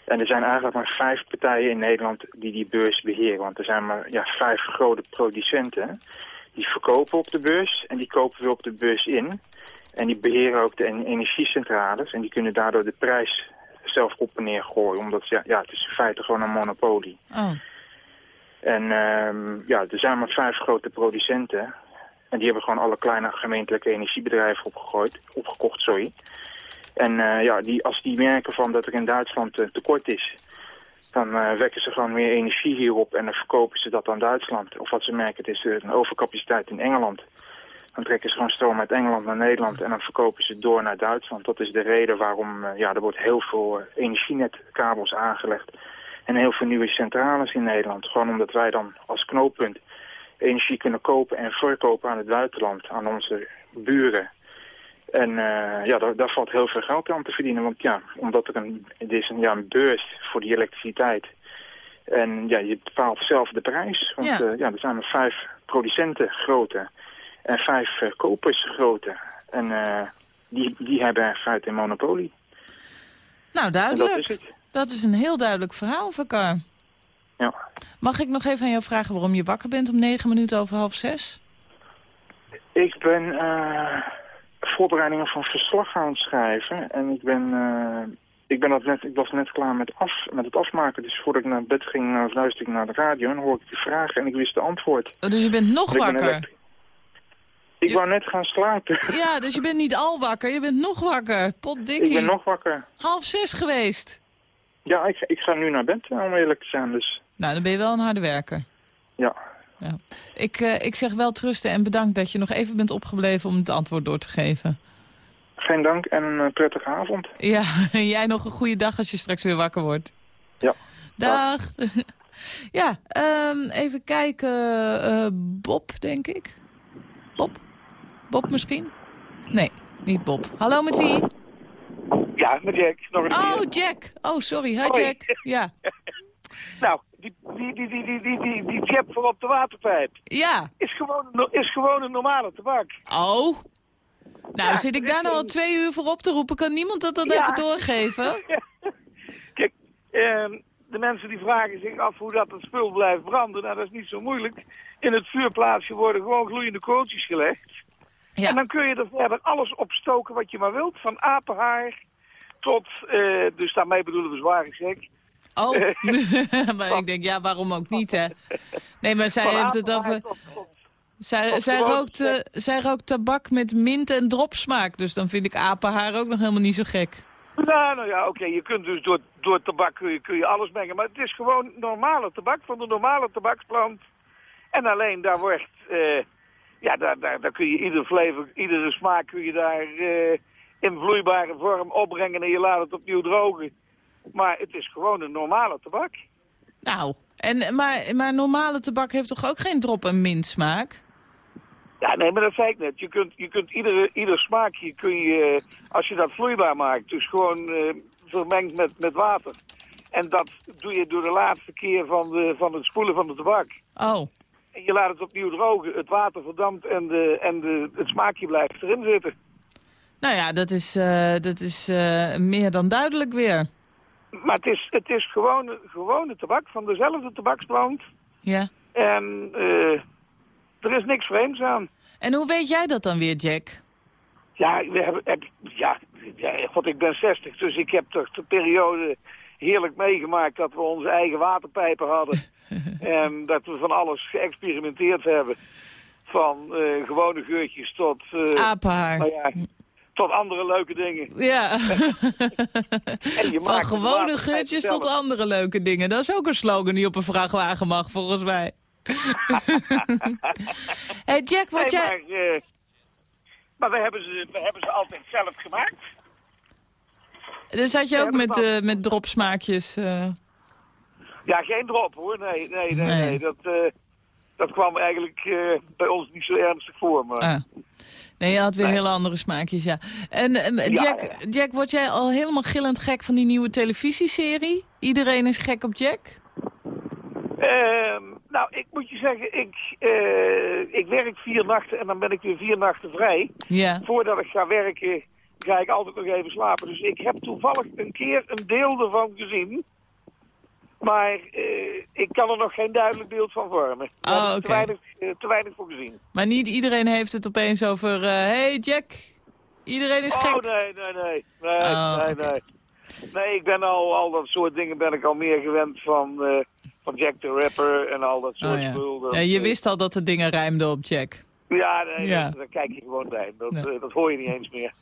En er zijn eigenlijk maar vijf partijen in Nederland die die beurs beheren. Want er zijn maar ja, vijf grote producenten. Die verkopen op de beurs en die kopen weer op de beurs in. En die beheren ook de en- energiecentrales. En die kunnen daardoor de prijs zelf op en neer gooien. Omdat ja, ja, het is in feite gewoon een monopolie. Oh. En ehm, ja, er zijn maar vijf grote producenten. En die hebben gewoon alle kleine gemeentelijke energiebedrijven opgegooid, opgekocht. Sorry. En eh, ja, die, als die merken van dat er in Duitsland eh, tekort is, dan eh, wekken ze gewoon meer energie hierop en dan verkopen ze dat aan Duitsland. Of wat ze merken, het is een overcapaciteit in Engeland. Dan trekken ze gewoon stroom uit Engeland naar Nederland en dan verkopen ze door naar Duitsland. Dat is de reden waarom, ja, er wordt heel veel energienetkabels aangelegd. En heel veel nieuwe centrales in Nederland. Gewoon omdat wij dan als knooppunt energie kunnen kopen en verkopen aan het buitenland, aan onze buren. En eh, ja, daar, daar valt heel veel geld aan te verdienen. Want ja, omdat er een, het is een, ja, een beurs voor die elektriciteit. En ja, je bepaalt zelf de prijs. Want Ja. ja. ja, er zijn maar vijf producenten grote en vijf eh, kopers grote. En eh, die, die hebben in feite een monopolie. Nou, duidelijk. dat is het. Dat is een heel duidelijk verhaal, Vakar. Ja. Mag ik nog even aan jou vragen waarom je wakker bent om negen minuten over half zes? Ik ben eh, voorbereidingen van verslag aan het schrijven. En ik ben, eh, ik ben dat net, ik was net klaar met, af, met het afmaken. Dus voordat ik naar bed ging, uh, luisterde ik naar de radio en hoorde ik die vragen en ik wist de antwoord. Oh, dus je bent nog wakker? Ik wou net gaan slapen. Ja, dus je bent niet al wakker, je bent nog wakker. Potdikkie. ik ben nog wakker. Half zes geweest. Ja, ik, ik ga nu naar bed, eh, om eerlijk te zijn. Dus Nou, dan ben je wel een harde werker. ja, Ja. Ik, eh, ik zeg wel trusten en bedankt dat je nog even bent opgebleven om het antwoord door te geven. geen dank en een eh, prettige avond. Ja, en jij nog een goede dag als je straks weer wakker wordt. Ja. Dag. ja, ehm, even kijken. eh, Bob, denk ik. Bob? Bob misschien? Nee, niet Bob. Hallo, met wie? Ja, met Jack. Nog een Oh, keer. Jack. Oh, sorry. Hi, Hoi. Jack. Ja. Nou, die, die, die, die, die, die, die, die jab voor op de waterpijp Ja. is gewoon, is gewoon een normale tabak. Oh. Nou, Ja, zit ik daar nou al twee uur voor op te roepen? Kan niemand dat dan Ja. even doorgeven? Kijk, ehm, de mensen die vragen zich af hoe dat het spul blijft branden. Nou, dat is niet zo moeilijk. In het vuurplaatsje worden gewoon gloeiende kooltjes gelegd. Ja. En dan kun je er verder alles op stoken wat je maar wilt. Van apenhaar tot, eh, dus daarmee bedoelen we zware gek. Oh, maar ik denk, ja, waarom ook niet, hè? Nee, maar zij heeft het over... Zij, zij, rookt, eh, zij rookt tabak met mint en dropsmaak. Dus dan vind ik apenhaar ook nog helemaal niet zo gek. Nou, nou ja, oké, je kunt dus door, door tabak kun je, kun je alles mengen. Maar het is gewoon normale tabak van de normale tabaksplant. En alleen daar wordt, eh, ja, daar, daar, daar kun je ieder flavor, iedere smaak kun je daar eh, in vloeibare vorm opbrengen en je laat het opnieuw drogen. Maar het is gewoon een normale tabak. Nou, en, maar, maar normale tabak heeft toch ook geen drop en mint smaak? Ja, nee, maar dat zei ik net. Je kunt, je kunt iedere, ieder smaakje kun je, als je dat vloeibaar maakt, dus gewoon eh, vermengd met, met water. En dat doe je door de laatste keer van, de, van het spoelen van de tabak. Oh, En je laat het opnieuw drogen, het water verdampt en, de, en de, het smaakje blijft erin zitten. nou ja, dat is, eh, dat is eh, meer dan duidelijk weer. Maar het is, het is gewone, gewone tabak van dezelfde tabaksplant. Ja. En eh, er is niks vreemds aan. En hoe weet jij dat dan weer, Jack? Ja, we hebben, heb, ja, ja, god, ik ben 60, dus ik heb toch de periode heerlijk meegemaakt dat we onze eigen waterpijpen hadden. en dat we van alles geëxperimenteerd hebben. Van eh, gewone geurtjes tot, eh, Apenhaar. nou ja, tot andere leuke dingen. Ja. En je Van gewone geurtjes tot andere leuke dingen. Dat is ook een slogan die op een vrachtwagen mag, volgens mij. hey Jack, wat Nee, jij... maar, eh, maar we, hebben ze, we hebben ze altijd zelf gemaakt. Dus had je ook met, eh, met dropsmaakjes... eh, Ja, geen drop hoor. Nee, nee, nee. Nee. nee. Dat, dat kwam eigenlijk bij ons niet zo ernstig voor. Maar... ah. Nee, je had weer hele andere smaakjes, ja. En eh, Ja, Jack, Jack, word jij al helemaal gillend gek van die nieuwe televisieserie? Iedereen is gek op Jack? Ehm, nou, ik moet je zeggen, ik, eh, ik werk vier nachten en dan ben ik weer vier nachten vrij. Ja. Voordat ik ga werken, ga ik altijd nog even slapen. Dus ik heb toevallig een keer een deel ervan gezien. Maar eh, ik kan er nog geen duidelijk beeld van vormen. Daar Oh, te, weinig, eh, te weinig voor gezien. Maar niet iedereen heeft het opeens over... eh, hey Jack, iedereen is Oh, gek. nee, nee, nee. Nee, Oh, nee, nee. Nee, ik ben al, al dat soort dingen ben ik al meer gewend van, van Jack the Rapper en al dat soort Oh, ja. spul. Ja, je wist al dat er dingen rijmden op Jack. Ja, nee, Ja. dat- daar kijk je gewoon bij. Dat, dat hoor je niet eens meer.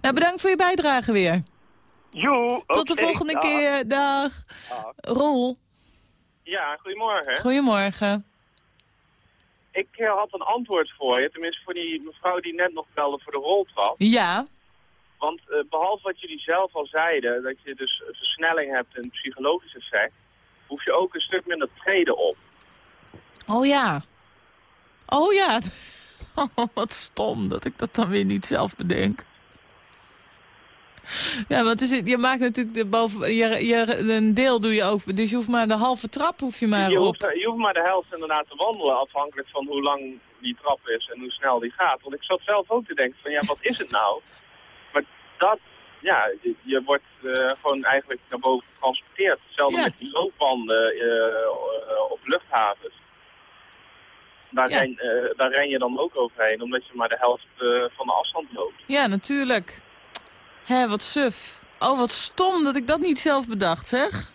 Nou, bedankt voor je bijdrage weer. Joe, Tot de volgende dag. keer. Dag. Dag. Roel, Ja, goedemorgen. goedemorgen. Ik eh, had een antwoord voor je, tenminste voor die mevrouw die net nog belde voor de roltrap. Ja, Want eh, behalve wat jullie zelf al zeiden, dat je dus een versnelling hebt en een psychologisch effect, hoef je ook een stuk minder treden op. oh ja. Oh ja. Oh, wat stom dat ik dat dan weer niet zelf bedenk. Ja, want het is, je maakt natuurlijk de boven, je, je, een deel doe je ook, dus je hoeft maar de halve trap hoef je maar je, op. hoeft, je hoeft maar de helft inderdaad te wandelen, afhankelijk van hoe lang die trap is en hoe snel die gaat. Want ik zat zelf ook te denken van, ja, wat is het nou? Maar dat, ja, je, je wordt eh, gewoon eigenlijk naar boven getransporteerd. Hetzelfde Ja. met die loopbanden eh, eh, op luchthavens. Daar, Ja. ren, daar ren je dan ook overheen, omdat je maar de helft van de afstand loopt. Ja, natuurlijk. Hé, wat suf. Oh, wat stom dat ik dat niet zelf bedacht, zeg.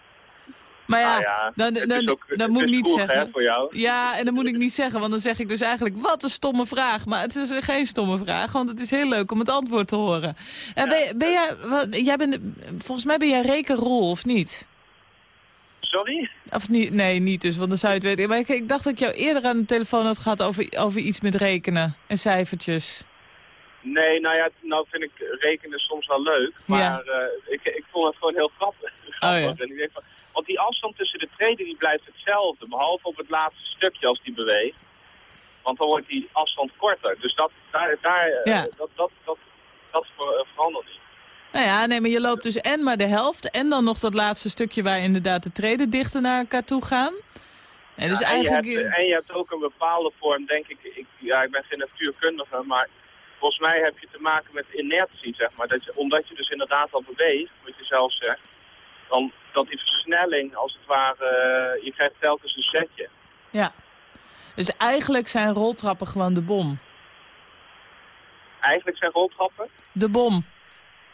Maar ja, Nou ja, dan, het dan, is ook- dan het moet ik niet zeggen. hè, voor jou. Ja, en dan moet ik niet zeggen, want dan zeg ik dus eigenlijk... wat een stomme vraag. Maar het is geen stomme vraag, want het is heel leuk om het antwoord te horen. Eh, ben, je- ben jij, wat, jij bent, volgens mij ben jij rekenrol, of niet? Sorry? Of niet? Nee, niet dus, want dan zou je het weten. Maar ik, ik dacht dat ik jou eerder aan de telefoon had gehad over, over iets met rekenen en cijfertjes. Nee, nou ja, nou vind ik rekenen soms wel leuk. Maar Ja. eh, ik, ik vond het gewoon heel grappig. grappig. Oh ja. En ik denk van, want die afstand tussen de treden die blijft hetzelfde. Behalve op het laatste stukje als die beweegt. Want dan wordt die afstand korter. Dus dat, daar, daar, eh, Ja. dat, dat, dat, dat eh, verandert niet. Nou ja, nee, maar je loopt dus en maar de helft... en dan nog dat laatste stukje waar inderdaad de treden dichter naar elkaar toe gaan. En dus Ja, eigenlijk... en, je hebt, en je hebt ook een bepaalde vorm, denk ik, ik, ja, ik ben geen natuurkundige, maar volgens mij heb je te maken met inertie, zeg maar. Dat je, omdat je dus inderdaad al beweegt, wat je zelf zegt, dan dat die versnelling, als het ware, eh, je krijgt telkens een setje. Ja. Dus eigenlijk zijn roltrappen gewoon de bom. Eigenlijk zijn roltrappen, De bom.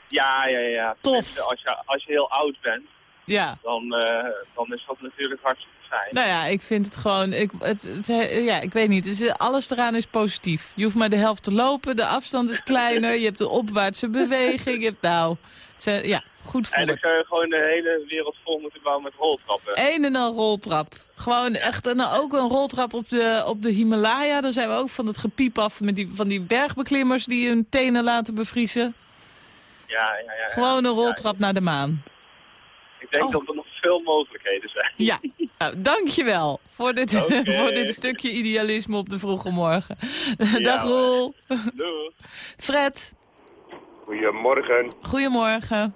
ja, ja, ja. Tof. Als je, als je heel oud bent, Ja. dan, eh, dan is dat natuurlijk hartstikke zijn. Nou ja, ik vind het gewoon... Ik, het, het, ja, ik weet niet. Is, alles eraan is positief. Je hoeft maar de helft te lopen. De afstand is kleiner. Je hebt de opwaartse beweging. Je hebt nou... Het ja, goed voor Eigenlijk zou je gewoon de hele wereld vol moeten bouwen met roltrappen. Een en al roltrap. Gewoon echt en ook een roltrap op de, op de Himalaya. Daar zijn we ook van het gepiep af met die, van die bergbeklimmers die hun tenen laten bevriezen. Ja, ja, ja. ja. Gewoon een roltrap naar de maan. Ik denk Oh. dat er nog veel mogelijkheden zijn. Ja, nou, dankjewel voor dit, voor dit stukje idealisme op de vroege morgen. Ja, Dag. Roel. Doei. Fred, Goedemorgen. goedemorgen.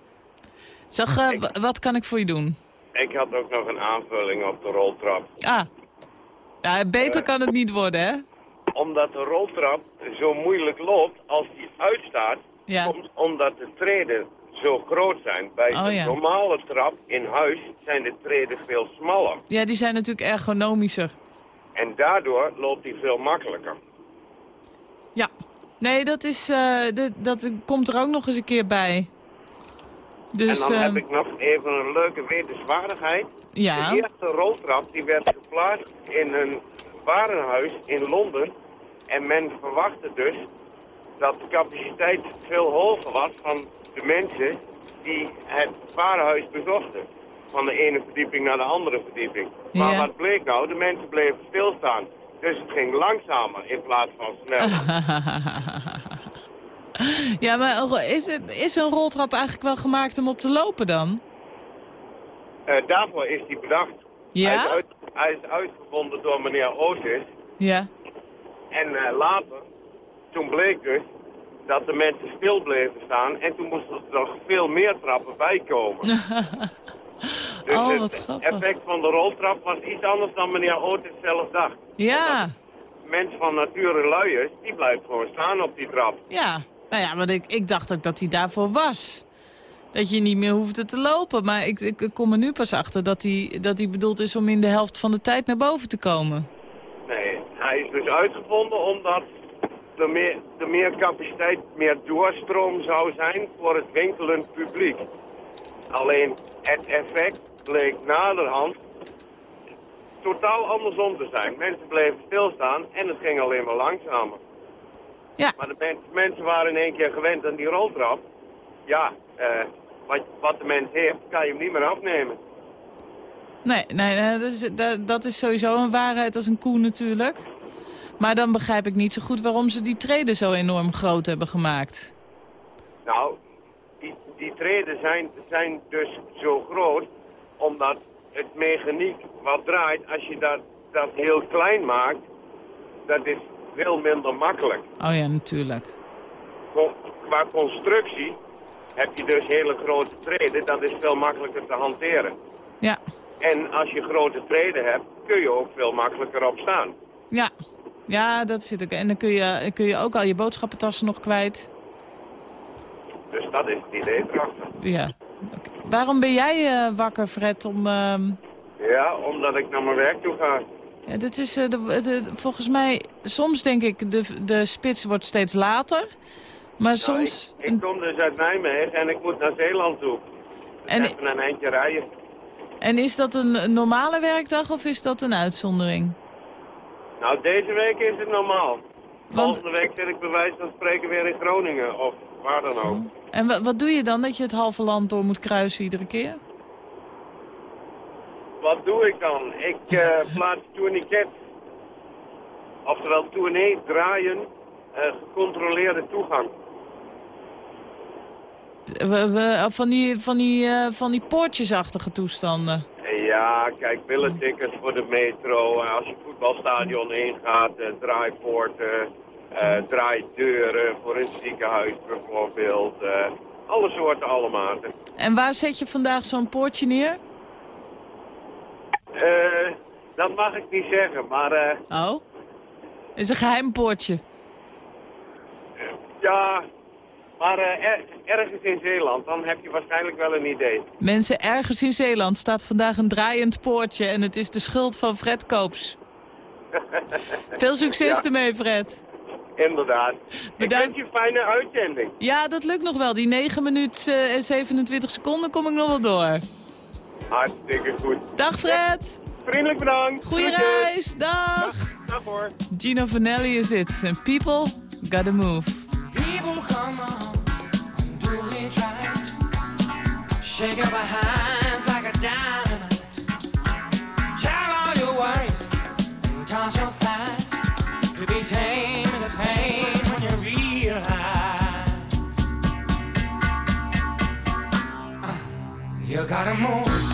Zeg, eh, wat kan ik voor je doen? Ik had ook nog een aanvulling op de roltrap. Ah, ja, beter kan het niet worden, hè? Omdat de roltrap zo moeilijk loopt als die uitstaat, Ja. komt omdat de treden zo groot zijn. Bij Oh, een ja. normale trap in huis zijn de treden veel smaller. Ja, die zijn natuurlijk ergonomischer. En daardoor loopt die veel makkelijker. Ja. Nee, dat, is, dit- dat komt er ook nog eens een keer bij. Dus, en dan eh, heb ik nog even een leuke wetenswaardigheid. Ja. De eerste roltrap die werd geplaatst in een warenhuis in Londen. En men verwachtte dus dat de capaciteit veel hoger was van de mensen die het warenhuis bezochten. Van de ene verdieping naar de andere verdieping. Maar Ja. wat bleek nou? De mensen bleven stilstaan. Dus het ging langzamer in plaats van sneller. ja, maar is, het, is een roltrap eigenlijk wel gemaakt om op te lopen dan? Eh, daarvoor is die bedacht. Ja? Hij, is uit- hij is uitgevonden door meneer Otis. Ja. En eh, later, toen bleek dus dat de mensen stil bleven staan. En toen moesten er nog veel meer trappen bij komen. Dus Oh, wat het grappig. effect van de roltrap was iets anders dan meneer Otis zelf dacht. Ja, Mens van nature lui is, die blijft gewoon staan op die trap. ja. Nou ja, want ik, ik dacht ook dat hij daarvoor was. Dat je niet meer hoefde te lopen. Maar ik, ik, ik kom er nu pas achter dat hij, dat hij bedoeld is om in de helft van de tijd naar boven te komen. Nee, hij is dus uitgevonden omdat er meer, er meer capaciteit, meer doorstroom zou zijn voor het winkelend publiek. Alleen het effect bleek naderhand totaal andersom te zijn. Mensen bleven stilstaan en het ging alleen maar langzamer. Ja. Maar de men- mensen waren in één keer gewend aan die roltrap. Ja, eh, wat, wat de mens heeft, kan je hem niet meer afnemen. Nee, nee, nee, dat, is, dat, dat is sowieso een waarheid als een koe natuurlijk. Maar dan begrijp ik niet zo goed waarom ze die treden zo enorm groot hebben gemaakt. Nou, die, die treden zijn, zijn dus zo groot omdat het mechaniek wat draait, als je dat, dat heel klein maakt, dat is veel minder makkelijk. Oh ja, natuurlijk. Qua constructie heb je dus hele grote treden, dat is veel makkelijker te hanteren. Ja, En als je grote treden hebt, kun je ook veel makkelijker op staan. ja. Ja, dat zit ook. En dan kun je, kun je ook al je boodschappentassen nog kwijt. Dus dat is het idee erachter. Ja. Waarom ben jij eh, wakker, Fred, om... ehm, Ja, omdat ik naar mijn werk toe ga. Ja, dit is eh, de, de- volgens mij, soms denk ik, de, de spits wordt steeds later. Maar soms... Nou, ik, ik kom dus uit Nijmegen en ik moet naar Zeeland toe. Dus En- even een eindje rijden. En is dat een normale werkdag of is dat een uitzondering? Nou, deze week is het normaal. Volgende week zit ik bij wijze van spreken weer in Groningen of waar dan ook. En wa- wat doe je dan dat je het halve land door moet kruisen iedere keer? Wat doe ik dan? Ik eh plaats tourniquet. Oftewel tournee, draaien, eh, gecontroleerde toegang. We, we- van die, van die, eh, van die poortjesachtige toestanden. Ja, kijk, billettickets voor de metro. eh, als je voetbalstadion ingaat, eh, draaipoorten, eh, draaideuren voor een ziekenhuis bijvoorbeeld. eh, alle soorten, alle maten. En waar zet je vandaag zo'n poortje neer? Eh, dat mag ik niet zeggen, maar eh, Oh? Is een geheim poortje. ja, maar eh, er- ergens in Zeeland, dan heb je waarschijnlijk wel een idee. Mensen, ergens in Zeeland staat vandaag een draaiend poortje en het is de schuld van Fred Koops. Veel succes Ja. ermee, Fred. Inderdaad. Bedankt. Ik wens je fijne uitzending. Ja, dat lukt nog wel. Die 9 minuten eh, en 27 seconden kom ik nog wel door. Hartstikke goed. Dag Fred. Vriendelijk bedankt. Goeie Groetjes. reis, dag. Dag hoor. Gino Vanelli is dit. En People Gotta Move. Come on, do it right. Shake your behinds like a dynamite. Tell all your worries, and toss your thighs. To be tame is a pain when you realize. Uh, you gotta move.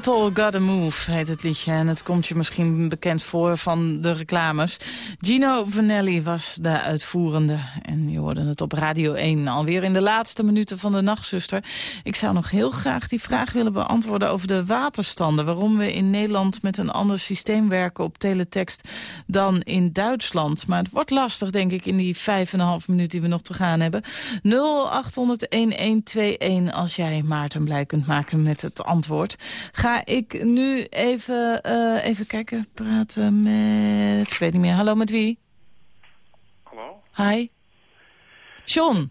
People Gotta Move heet het liedje. En het komt je misschien bekend voor van de reclames. Gino Vanelli was de uitvoerende. En je hoorde het op Radio 1. Alweer in de laatste minuten van de Nachtzuster. Ik zou nog heel graag die vraag willen beantwoorden over de waterstanden. Waarom we in Nederland met een ander systeem werken op teletext dan in Duitsland. Maar het wordt lastig, denk ik, in die vijf en een half minuut die we nog te gaan hebben. 0800-1121 als jij Maarten blij kunt maken met het antwoord. Ga ik nu even, eh, even kijken, praten met... Ik weet niet meer. Hallo, met wie? Hallo? Hi. John.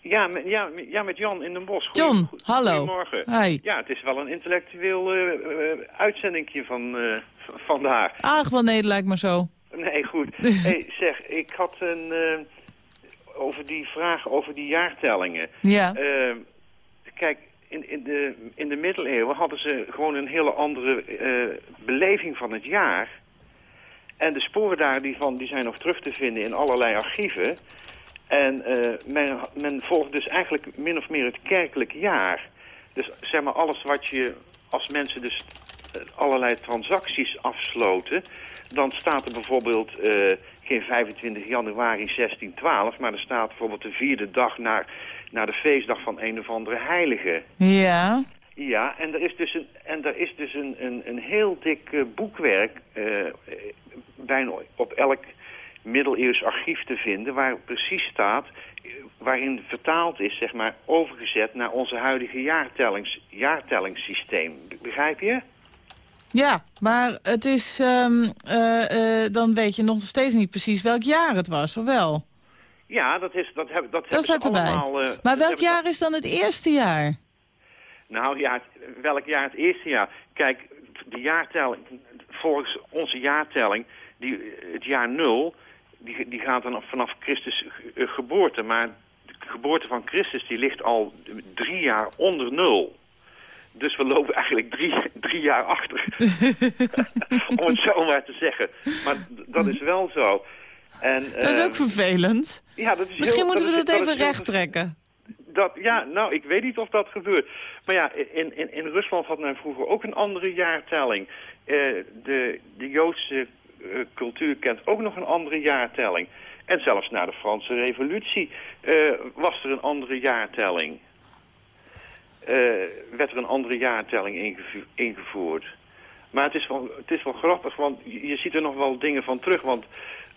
Ja, met, ja, ja, met Jan in Den Bosch. John, hallo. Goedemorgen. Hi. Ja, het is wel een intellectueel eh, uitzendingje van eh, vandaag. Ach, wel nee, lijkt maar zo. Nee, goed. hey, zeg, ik had een... over die vraag over die jaartellingen. Ja. Kijk, in, in, de, in de middeleeuwen hadden ze gewoon een hele andere beleving van het jaar. En de sporen daar die van, die zijn nog terug te vinden in allerlei archieven. En eh, men, men volgt dus eigenlijk min of meer het kerkelijk jaar. Dus zeg maar alles wat je, als mensen dus eh, allerlei transacties afsloten... dan staat er bijvoorbeeld eh, geen 25 januari 1612... maar er staat bijvoorbeeld de vierde dag naar, naar de feestdag van een of andere heilige. Ja. Ja, en er is dus een, en er is dus een, een, een heel dik boekwerk eh, bijna op elk middeleeuws archief te vinden... waar precies staat, waarin vertaald is, zeg maar, overgezet naar onze huidige jaartellings, jaartellingssysteem. Begrijp je? Ja, maar het is, ehm, eh, eh, dan weet je nog steeds niet precies welk jaar het was, of wel? Ja, dat, is, dat, heb, dat, Dat hebben staat allemaal... eh, maar welk jaar is dan het eerste jaar? Nou ja, welk jaar het eerste jaar? Kijk, de jaartelling, volgens onze jaartelling, die, het jaar nul, die, die gaat dan vanaf Christus eh, geboorte. Maar de geboorte van Christus die ligt al drie jaar onder nul. Dus we lopen eigenlijk drie, drie jaar achter. Om het zo maar te zeggen. Maar dat is wel zo. En, Dat is eh, ook vervelend. ja, dat is Misschien heel- moeten we is- dat even recht trekken. dat, ja, nou, ik weet niet of dat gebeurt. Maar ja, in, in, in Rusland had men vroeger ook een andere jaartelling. Eh, de, de Joodse cultuur kent ook nog een andere jaartelling. En zelfs na de Franse revolutie eh, was er een andere jaartelling. Eh, werd er een andere jaartelling ingevo- ingevoerd. Maar het is, wel, het is wel grappig, want je, je ziet er nog wel dingen van terug. Want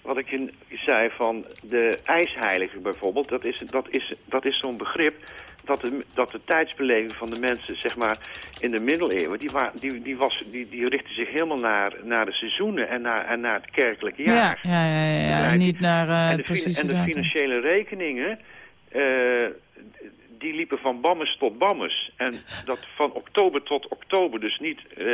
wat ik je zei van de ijsheilige bijvoorbeeld, dat is, dat is, dat is zo'n begrip dat de, dat de tijdsbeleving van de mensen, zeg maar, in de middeleeuwen, die, wa- die, die, was, die, die richtte zich helemaal naar, naar de seizoenen en naar, en naar het kerkelijke Ja, jaar. ja, ja, ja, ja, je? niet naar eh, en de en de financiële rekeningen, eh, die liepen van Bammes tot Bammes. En dat van oktober tot oktober, dus niet eh,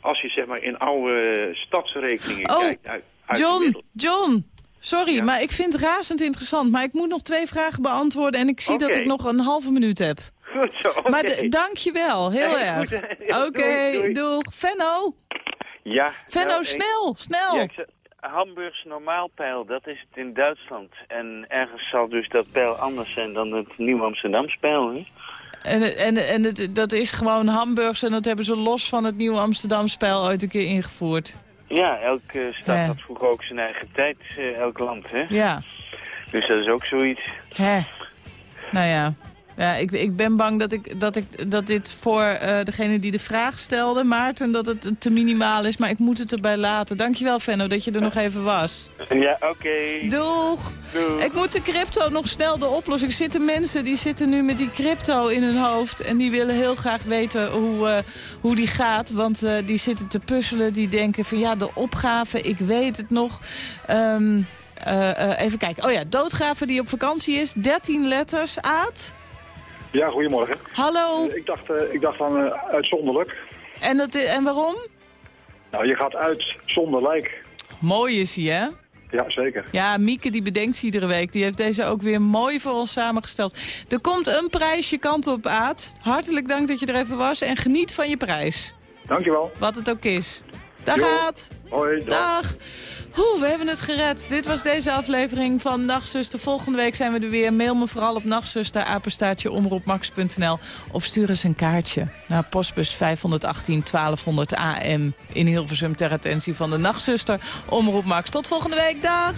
als je zeg maar in oude stadsrekeningen Oh, kijkt. Uit, uit de John, John, sorry, maar ik vind het razend interessant. Maar ik moet nog twee vragen beantwoorden en ik zie dat ik nog een halve minuut heb. Goed zo, oké. Maar dank je wel, heel Hey, erg. Oké, doei. doeg. Venno, Ja. Venno, nou, ik- snel, snel. Ja, ik Hamburgs normaalpeil, dat is het in Duitsland. En ergens zal dus dat pijl anders zijn dan het Nieuw hè? En, en, en het, dat is gewoon Hamburgs en dat hebben ze los van het nieuwe Amsterdam spel ooit een keer ingevoerd. Ja, elke stad had vroeger ook zijn eigen tijd, eh, elk land, hè? Ja, Dus dat is ook zoiets. hè. Nou ja. Ja, ik, ik ben bang dat, ik, dat, ik, dat dit voor eh, degene die de vraag stelde, Maarten, dat het te minimaal is. Maar ik moet het erbij laten. Dankjewel, Venno, dat je er nog even was. Ja, oké. Doeg. Doeg. Ik moet de crypto nog snel de oplossing. Er zitten mensen die zitten nu met die crypto in hun hoofd. En die willen heel graag weten hoe, eh, hoe die gaat. Want eh, die zitten te puzzelen. Die denken van ja, de opgave, ik weet het nog. Ehm, eh, eh, even kijken. Oh ja, doodgraven die op vakantie is. 13 letters. Aad? Ja, goedemorgen. Hallo. Eh, ik, dacht, eh, ik dacht van eh, uitzonderlijk. En, dat, en waarom? Nou, je gaat uit zonder lijk. Mooi is hij, hè? Ja, zeker. Ja, Mieke die bedenkt iedere week. Die heeft deze ook weer mooi voor ons samengesteld. Er komt een prijsje kant op, Aad. Hartelijk dank dat je er even was. En geniet van je prijs. Dankjewel. Wat het ook is. Dag, Jo. Aad. Hoi. Dag. Oeh, we hebben het gered. Dit was deze aflevering van Nachtzuster. Volgende week zijn we er weer. Mail me vooral op nachtzuster, Of stuur eens een kaartje naar postbus 518 1200 AM in Hilversum ter attentie van de Nachtzuster. Omroep Max. Tot volgende week. Dag.